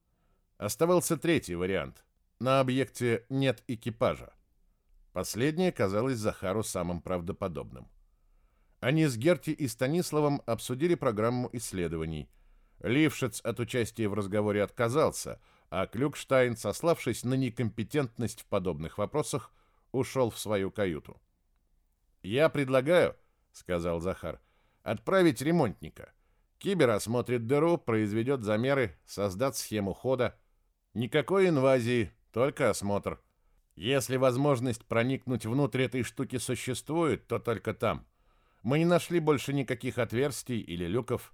Оставался третий вариант. На объекте нет экипажа. Последнее казалось Захару самым правдоподобным. Они с Герти и Станиславом обсудили программу исследований. Лившиц от участия в разговоре отказался, а Клюкштайн, сославшись на некомпетентность в подобных вопросах, ушел в свою каюту. «Я предлагаю», — сказал Захар, — «отправить ремонтника. Кибер осмотрит дыру, произведет замеры, создаст схему хода. Никакой инвазии, только осмотр». Если возможность проникнуть внутрь этой штуки существует, то только там. Мы не нашли больше никаких отверстий или люков.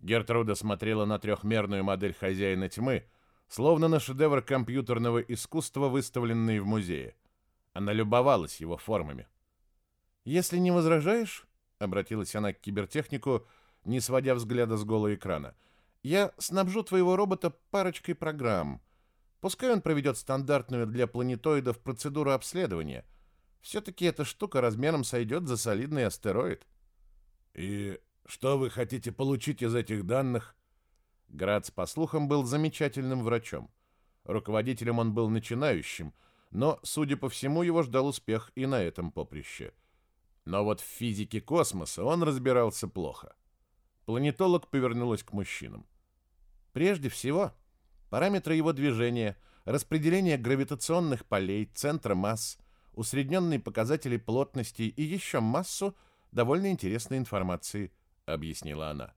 Гертруда смотрела на трехмерную модель хозяина тьмы, словно на шедевр компьютерного искусства, выставленный в музее. Она любовалась его формами. «Если не возражаешь», — обратилась она к кибертехнику, не сводя взгляда с голого экрана, — «я снабжу твоего робота парочкой программ». Пускай он проведет стандартную для планетоидов процедуру обследования. Все-таки эта штука размером сойдет за солидный астероид. И что вы хотите получить из этих данных? Грац, по слухам, был замечательным врачом. Руководителем он был начинающим, но, судя по всему, его ждал успех и на этом поприще. Но вот в физике космоса он разбирался плохо. Планетолог повернулась к мужчинам. «Прежде всего», параметры его движения, распределение гравитационных полей, центра масс, усредненные показатели плотности и еще массу довольно интересной информации, объяснила она.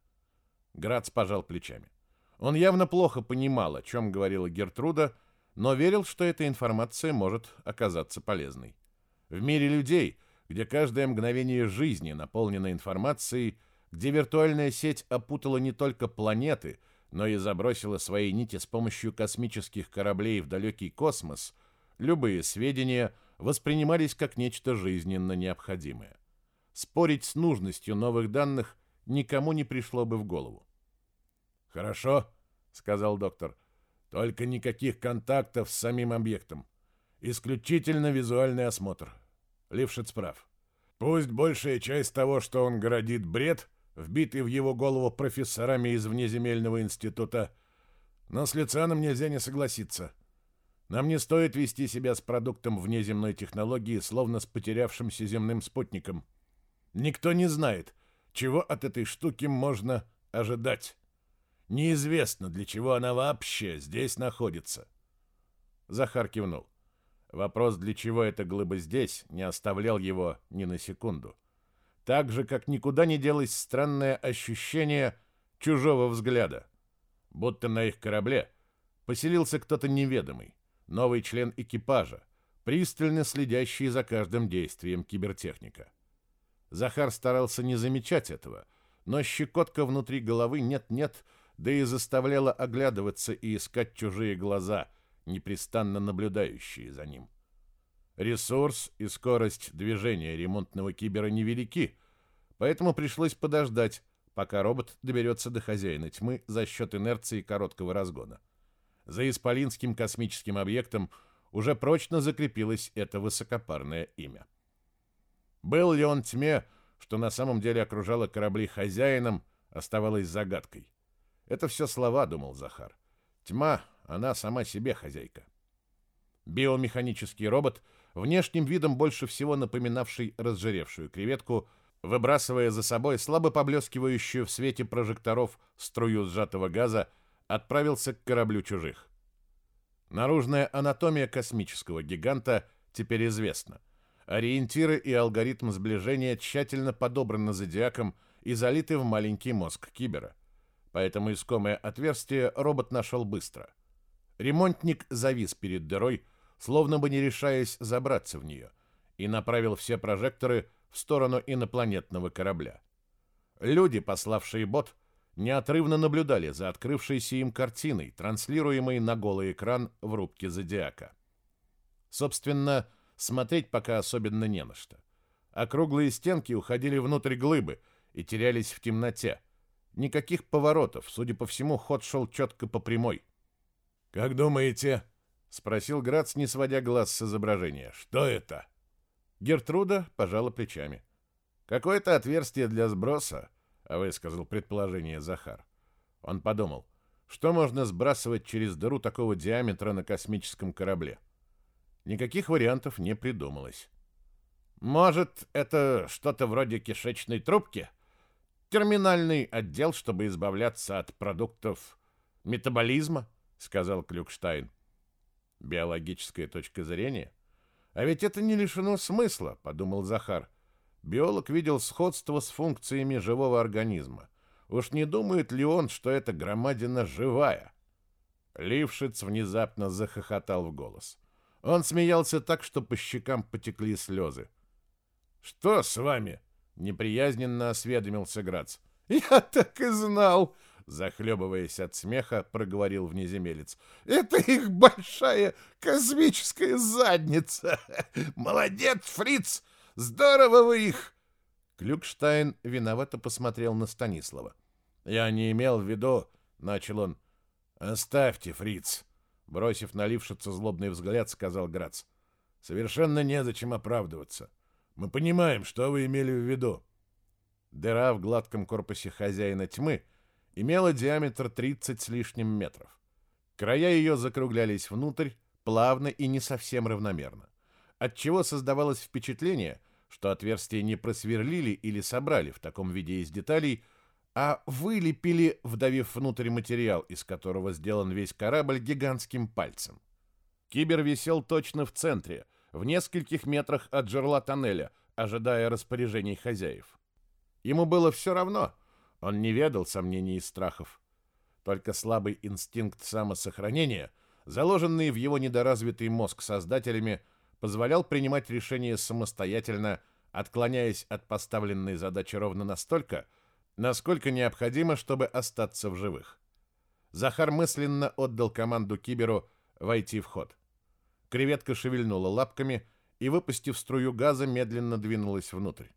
Грац пожал плечами. Он явно плохо понимал, о чем говорила Гертруда, но верил, что эта информация может оказаться полезной. В мире людей, где каждое мгновение жизни наполнено информацией, где виртуальная сеть опутала не только планеты – но и забросила свои нити с помощью космических кораблей в далекий космос, любые сведения воспринимались как нечто жизненно необходимое. Спорить с нужностью новых данных никому не пришло бы в голову. «Хорошо», — сказал доктор, — «только никаких контактов с самим объектом. Исключительно визуальный осмотр. Лившиц прав. Пусть большая часть того, что он городит, бред — вбитый в его голову профессорами из внеземельного института. Но с Люцианом нельзя не согласиться. Нам не стоит вести себя с продуктом внеземной технологии, словно с потерявшимся земным спутником. Никто не знает, чего от этой штуки можно ожидать. Неизвестно, для чего она вообще здесь находится. Захар кивнул. Вопрос, для чего эта глыба здесь, не оставлял его ни на секунду так же, как никуда не делось странное ощущение чужого взгляда. Будто на их корабле поселился кто-то неведомый, новый член экипажа, пристально следящий за каждым действием кибертехника. Захар старался не замечать этого, но щекотка внутри головы нет-нет, да и заставляла оглядываться и искать чужие глаза, непрестанно наблюдающие за ним. Ресурс и скорость движения ремонтного кибера невелики, поэтому пришлось подождать, пока робот доберется до хозяина тьмы за счет инерции короткого разгона. За исполинским космическим объектом уже прочно закрепилось это высокопарное имя. Был ли он тьме, что на самом деле окружало корабли хозяином, оставалось загадкой. Это все слова, думал Захар. Тьма, она сама себе хозяйка. Биомеханический робот внешним видом больше всего напоминавший разжиревшую креветку, выбрасывая за собой слабо поблескивающую в свете прожекторов струю сжатого газа, отправился к кораблю чужих. Наружная анатомия космического гиганта теперь известна. Ориентиры и алгоритм сближения тщательно подобраны зодиаком и залиты в маленький мозг кибера. Поэтому искомое отверстие робот нашел быстро. Ремонтник завис перед дырой, словно бы не решаясь забраться в нее, и направил все прожекторы в сторону инопланетного корабля. Люди, пославшие бот, неотрывно наблюдали за открывшейся им картиной, транслируемой на голый экран в рубке «Зодиака». Собственно, смотреть пока особенно не на что. Округлые стенки уходили внутрь глыбы и терялись в темноте. Никаких поворотов, судя по всему, ход шел четко по прямой. «Как думаете, Спросил Грац, не сводя глаз с изображения. «Что это?» Гертруда пожала плечами. «Какое-то отверстие для сброса», — а высказал предположение Захар. Он подумал, что можно сбрасывать через дыру такого диаметра на космическом корабле? Никаких вариантов не придумалось. «Может, это что-то вроде кишечной трубки? Терминальный отдел, чтобы избавляться от продуктов метаболизма?» — сказал Клюкштайн. Биологическая точка зрения. А ведь это не лишено смысла, подумал Захар. Биолог видел сходство с функциями живого организма. Уж не думает ли он, что эта громадина живая? Лившиц внезапно захохотал в голос. Он смеялся так, что по щекам потекли слезы. «Что с вами?» — неприязненно осведомился Грац. «Я так и знал!» Захлебываясь от смеха, проговорил внеземелец. «Это их большая космическая задница! Молодец, фриц! Здорово вы их!» Клюкштайн виновато посмотрел на Станислава. «Я не имел в виду...» — начал он. «Оставьте, фриц!» — бросив на злобный взгляд, сказал Грац. «Совершенно незачем оправдываться. Мы понимаем, что вы имели в виду». Дыра в гладком корпусе хозяина тьмы — имела диаметр 30 с лишним метров. Края ее закруглялись внутрь, плавно и не совсем равномерно, отчего создавалось впечатление, что отверстие не просверлили или собрали в таком виде из деталей, а вылепили, вдавив внутрь материал, из которого сделан весь корабль гигантским пальцем. Кибер висел точно в центре, в нескольких метрах от жерла тоннеля, ожидая распоряжений хозяев. Ему было все равно — он не ведал сомнений и страхов. Только слабый инстинкт самосохранения, заложенный в его недоразвитый мозг создателями, позволял принимать решения самостоятельно, отклоняясь от поставленной задачи ровно настолько, насколько необходимо, чтобы остаться в живых. Захар мысленно отдал команду Киберу войти в ход. Креветка шевельнула лапками и, выпустив струю газа, медленно двинулась внутрь.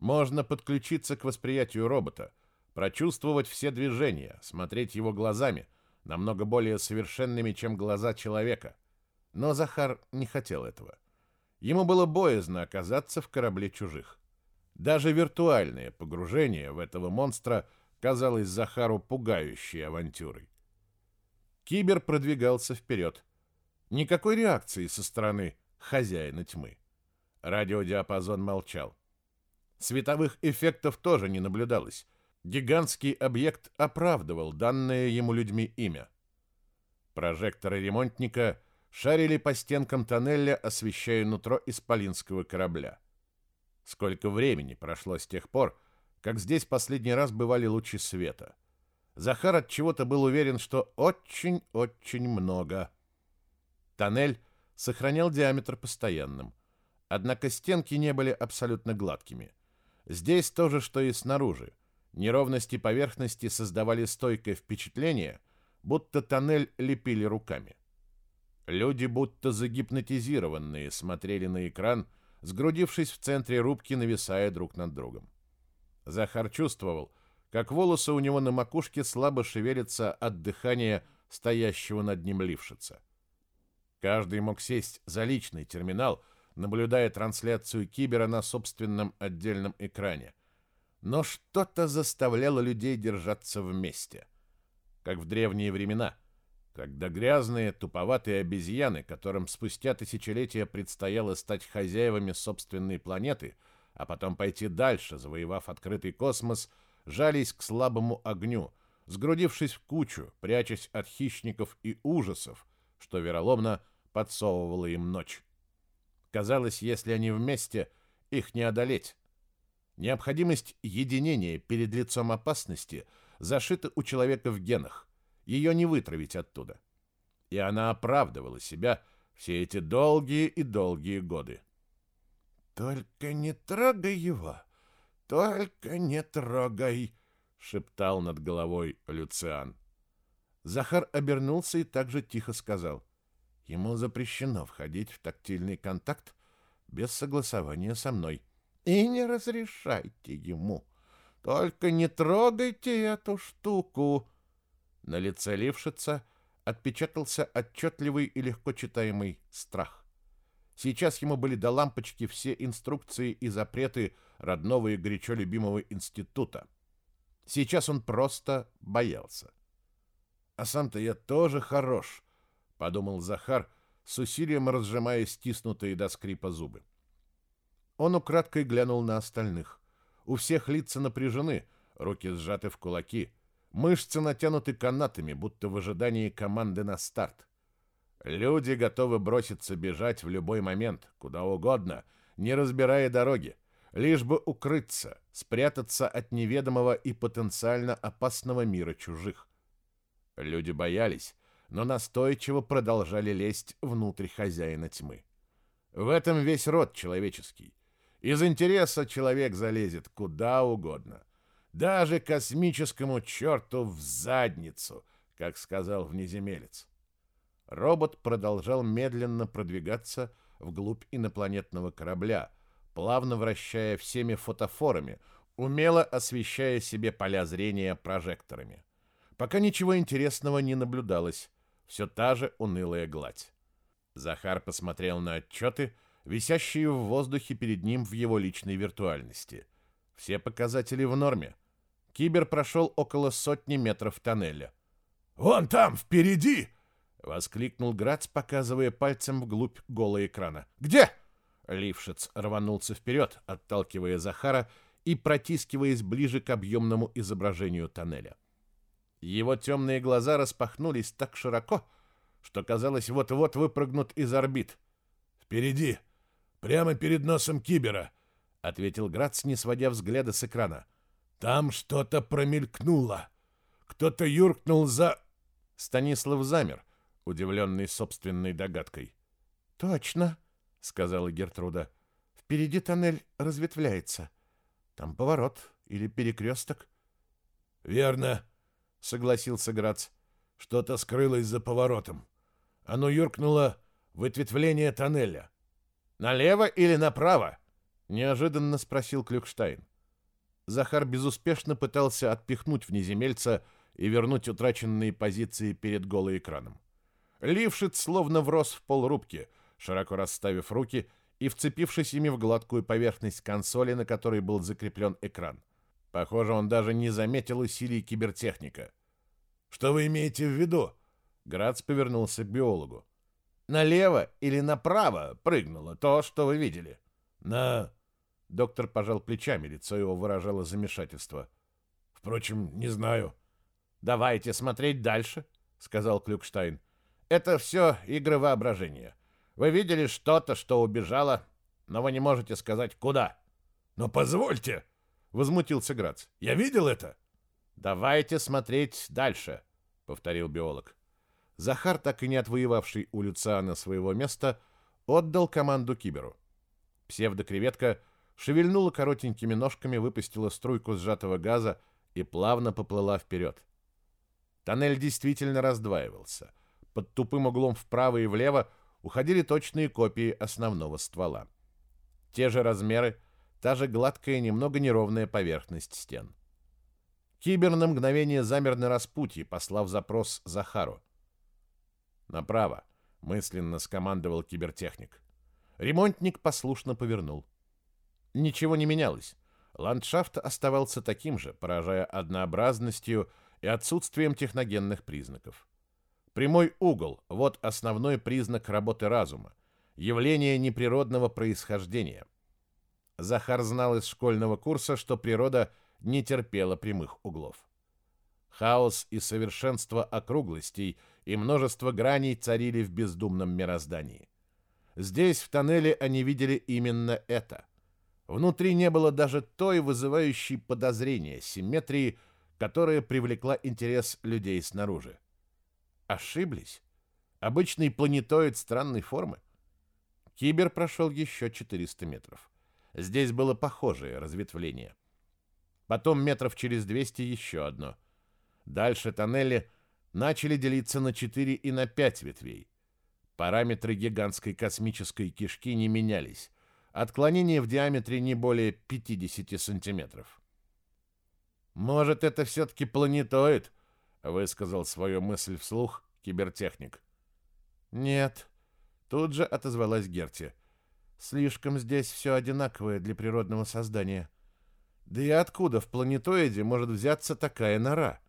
Можно подключиться к восприятию робота, прочувствовать все движения, смотреть его глазами, намного более совершенными, чем глаза человека. Но Захар не хотел этого. Ему было боязно оказаться в корабле чужих. Даже виртуальное погружение в этого монстра казалось Захару пугающей авантюрой. Кибер продвигался вперед. Никакой реакции со стороны хозяина тьмы. Радиодиапазон молчал. Световых эффектов тоже не наблюдалось. Гигантский объект оправдывал данное ему людьми имя. Прожекторы ремонтника шарили по стенкам тоннеля, освещая нутро исполинского корабля. Сколько времени прошло с тех пор, как здесь последний раз бывали лучи света. Захар от чего-то был уверен, что очень-очень много. Тоннель сохранял диаметр постоянным, однако стенки не были абсолютно гладкими – Здесь то же, что и снаружи. Неровности поверхности создавали стойкое впечатление, будто тоннель лепили руками. Люди, будто загипнотизированные, смотрели на экран, сгрудившись в центре рубки, нависая друг над другом. Захар чувствовал, как волосы у него на макушке слабо шевелятся от дыхания стоящего над ним лившица. Каждый мог сесть за личный терминал наблюдая трансляцию Кибера на собственном отдельном экране. Но что-то заставляло людей держаться вместе. Как в древние времена, когда грязные, туповатые обезьяны, которым спустя тысячелетия предстояло стать хозяевами собственной планеты, а потом пойти дальше, завоевав открытый космос, жались к слабому огню, сгрудившись в кучу, прячась от хищников и ужасов, что вероломно подсовывала им ночь. Казалось, если они вместе, их не одолеть. Необходимость единения перед лицом опасности зашита у человека в генах. Ее не вытравить оттуда. И она оправдывала себя все эти долгие и долгие годы. «Только не трогай его! Только не трогай!» — шептал над головой Люциан. Захар обернулся и также тихо сказал. Ему запрещено входить в тактильный контакт без согласования со мной. И не разрешайте ему. Только не трогайте эту штуку. На лице Лившица отпечатался отчетливый и легко читаемый страх. Сейчас ему были до лампочки все инструкции и запреты родного и горячо любимого института. Сейчас он просто боялся. А сам-то я тоже хорош, подумал Захар, с усилием разжимая стиснутые до скрипа зубы. Он украдкой глянул на остальных. У всех лица напряжены, руки сжаты в кулаки, мышцы натянуты канатами, будто в ожидании команды на старт. Люди готовы броситься бежать в любой момент, куда угодно, не разбирая дороги, лишь бы укрыться, спрятаться от неведомого и потенциально опасного мира чужих. Люди боялись, но настойчиво продолжали лезть внутрь хозяина тьмы. В этом весь род человеческий. Из интереса человек залезет куда угодно. Даже космическому черту в задницу, как сказал внеземелец. Робот продолжал медленно продвигаться вглубь инопланетного корабля, плавно вращая всеми фотофорами, умело освещая себе поля зрения прожекторами. Пока ничего интересного не наблюдалось, все та же унылая гладь. Захар посмотрел на отчеты, висящие в воздухе перед ним в его личной виртуальности. Все показатели в норме. Кибер прошел около сотни метров тоннеля. «Вон там, впереди!» — воскликнул Грац, показывая пальцем вглубь голого экрана. «Где?» Лившиц рванулся вперед, отталкивая Захара и протискиваясь ближе к объемному изображению тоннеля. Его темные глаза распахнулись так широко, что казалось, вот-вот выпрыгнут из орбит. «Впереди! Прямо перед носом Кибера!» — ответил Грац, не сводя взгляда с экрана. «Там что-то промелькнуло! Кто-то юркнул за...» Станислав замер, удивленный собственной догадкой. «Точно!» — сказала Гертруда. «Впереди тоннель разветвляется. Там поворот или перекресток». «Верно!» — согласился Грац. Что-то скрылось за поворотом. Оно юркнуло в ответвление тоннеля. «Налево или направо?» — неожиданно спросил Клюкштайн. Захар безуспешно пытался отпихнуть внеземельца и вернуть утраченные позиции перед экраном. Лившиц словно врос в полрубки, широко расставив руки и вцепившись ими в гладкую поверхность консоли, на которой был закреплен экран. Похоже, он даже не заметил усилий кибертехника. «Что вы имеете в виду?» Грац повернулся к биологу. «Налево или направо прыгнуло то, что вы видели?» «На...» Доктор пожал плечами, лицо его выражало замешательство. «Впрочем, не знаю». «Давайте смотреть дальше», — сказал Клюкштайн. «Это все игры воображения. Вы видели что-то, что убежало, но вы не можете сказать, куда». «Но позвольте!» возмутился Грац. «Я видел это!» «Давайте смотреть дальше», — повторил биолог. Захар, так и не отвоевавший у Люциана своего места, отдал команду киберу. Псевдокреветка шевельнула коротенькими ножками, выпустила струйку сжатого газа и плавно поплыла вперед. Тоннель действительно раздваивался. Под тупым углом вправо и влево уходили точные копии основного ствола. Те же размеры, та же гладкая, немного неровная поверхность стен. Кибер на мгновение замер на распутье, послав запрос Захару. «Направо», — мысленно скомандовал кибертехник. Ремонтник послушно повернул. Ничего не менялось. Ландшафт оставался таким же, поражая однообразностью и отсутствием техногенных признаков. Прямой угол – вот основной признак работы разума, явление неприродного происхождения – Захар знал из школьного курса, что природа не терпела прямых углов. Хаос и совершенство округлостей и множество граней царили в бездумном мироздании. Здесь, в тоннеле, они видели именно это. Внутри не было даже той вызывающей подозрения симметрии, которая привлекла интерес людей снаружи. Ошиблись? Обычный планетоид странной формы? Кибер прошел еще 400 метров. Здесь было похожее разветвление. Потом метров через 200 еще одно. Дальше тоннели начали делиться на 4 и на 5 ветвей. Параметры гигантской космической кишки не менялись. Отклонение в диаметре не более 50 сантиметров. «Может, это все-таки планетоид?» — высказал свою мысль вслух кибертехник. «Нет», — тут же отозвалась Герти. Слишком здесь все одинаковое для природного создания. Да и откуда в планетоиде может взяться такая нора?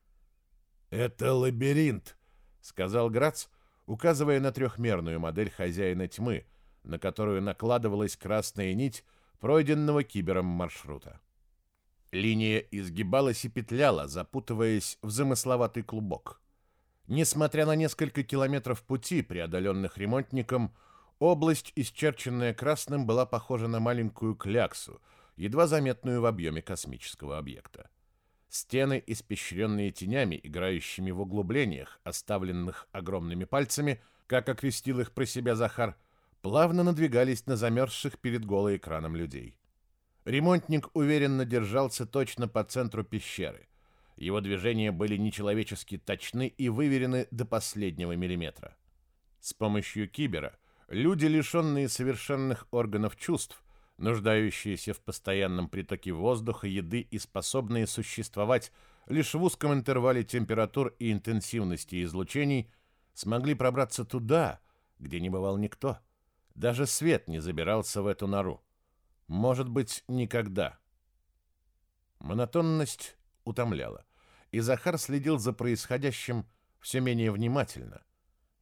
«Это лабиринт», — сказал Грац, указывая на трехмерную модель хозяина тьмы, на которую накладывалась красная нить пройденного кибером маршрута. Линия изгибалась и петляла, запутываясь в замысловатый клубок. Несмотря на несколько километров пути, преодоленных ремонтником, — Область исчерченная красным была похожа на маленькую кляксу, едва заметную в объеме космического объекта. Стены, испещренные тенями, играющими в углублениях, оставленных огромными пальцами, как окрестил их про себя Захар, плавно надвигались на замерзших перед голой экраном людей. Ремонтник уверенно держался точно по центру пещеры. Его движения были нечеловечески точны и выверены до последнего миллиметра. С помощью кибера Люди, лишенные совершенных органов чувств, нуждающиеся в постоянном притоке воздуха, еды и способные существовать лишь в узком интервале температур и интенсивности излучений, смогли пробраться туда, где не бывал никто. Даже свет не забирался в эту нору. Может быть, никогда. Монотонность утомляла, и Захар следил за происходящим все менее внимательно.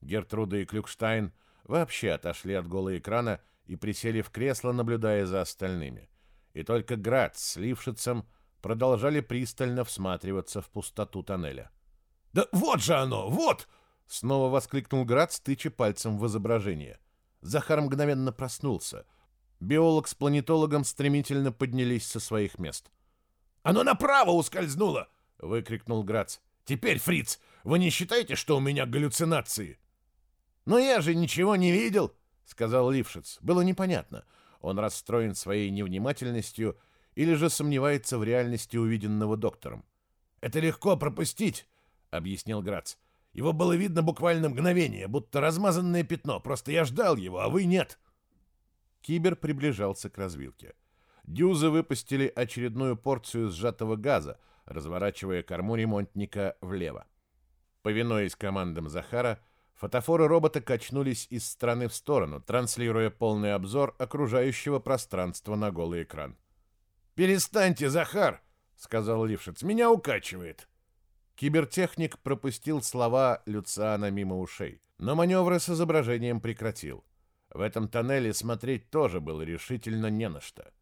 Гертруда и Клюкштайн – вообще отошли от голого экрана и присели в кресло, наблюдая за остальными. И только Град с Лившицем продолжали пристально всматриваться в пустоту тоннеля. «Да вот же оно! Вот!» — снова воскликнул Град, стыча пальцем в изображение. Захар мгновенно проснулся. Биолог с планетологом стремительно поднялись со своих мест. «Оно направо ускользнуло!» — выкрикнул Грац. «Теперь, фриц, вы не считаете, что у меня галлюцинации?» «Но я же ничего не видел!» — сказал Лившиц. Было непонятно, он расстроен своей невнимательностью или же сомневается в реальности увиденного доктором. «Это легко пропустить!» — объяснил Грац. «Его было видно буквально мгновение, будто размазанное пятно. Просто я ждал его, а вы нет!» Кибер приближался к развилке. Дюзы выпустили очередную порцию сжатого газа, разворачивая корму ремонтника влево. Повинуясь командам Захара, Фотофоры робота качнулись из стороны в сторону, транслируя полный обзор окружающего пространства на голый экран. «Перестаньте, Захар!» — сказал Лившиц. «Меня укачивает!» Кибертехник пропустил слова Люциана мимо ушей, но маневры с изображением прекратил. В этом тоннеле смотреть тоже было решительно не на что.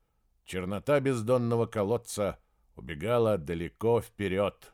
Чернота бездонного колодца убегала далеко вперед.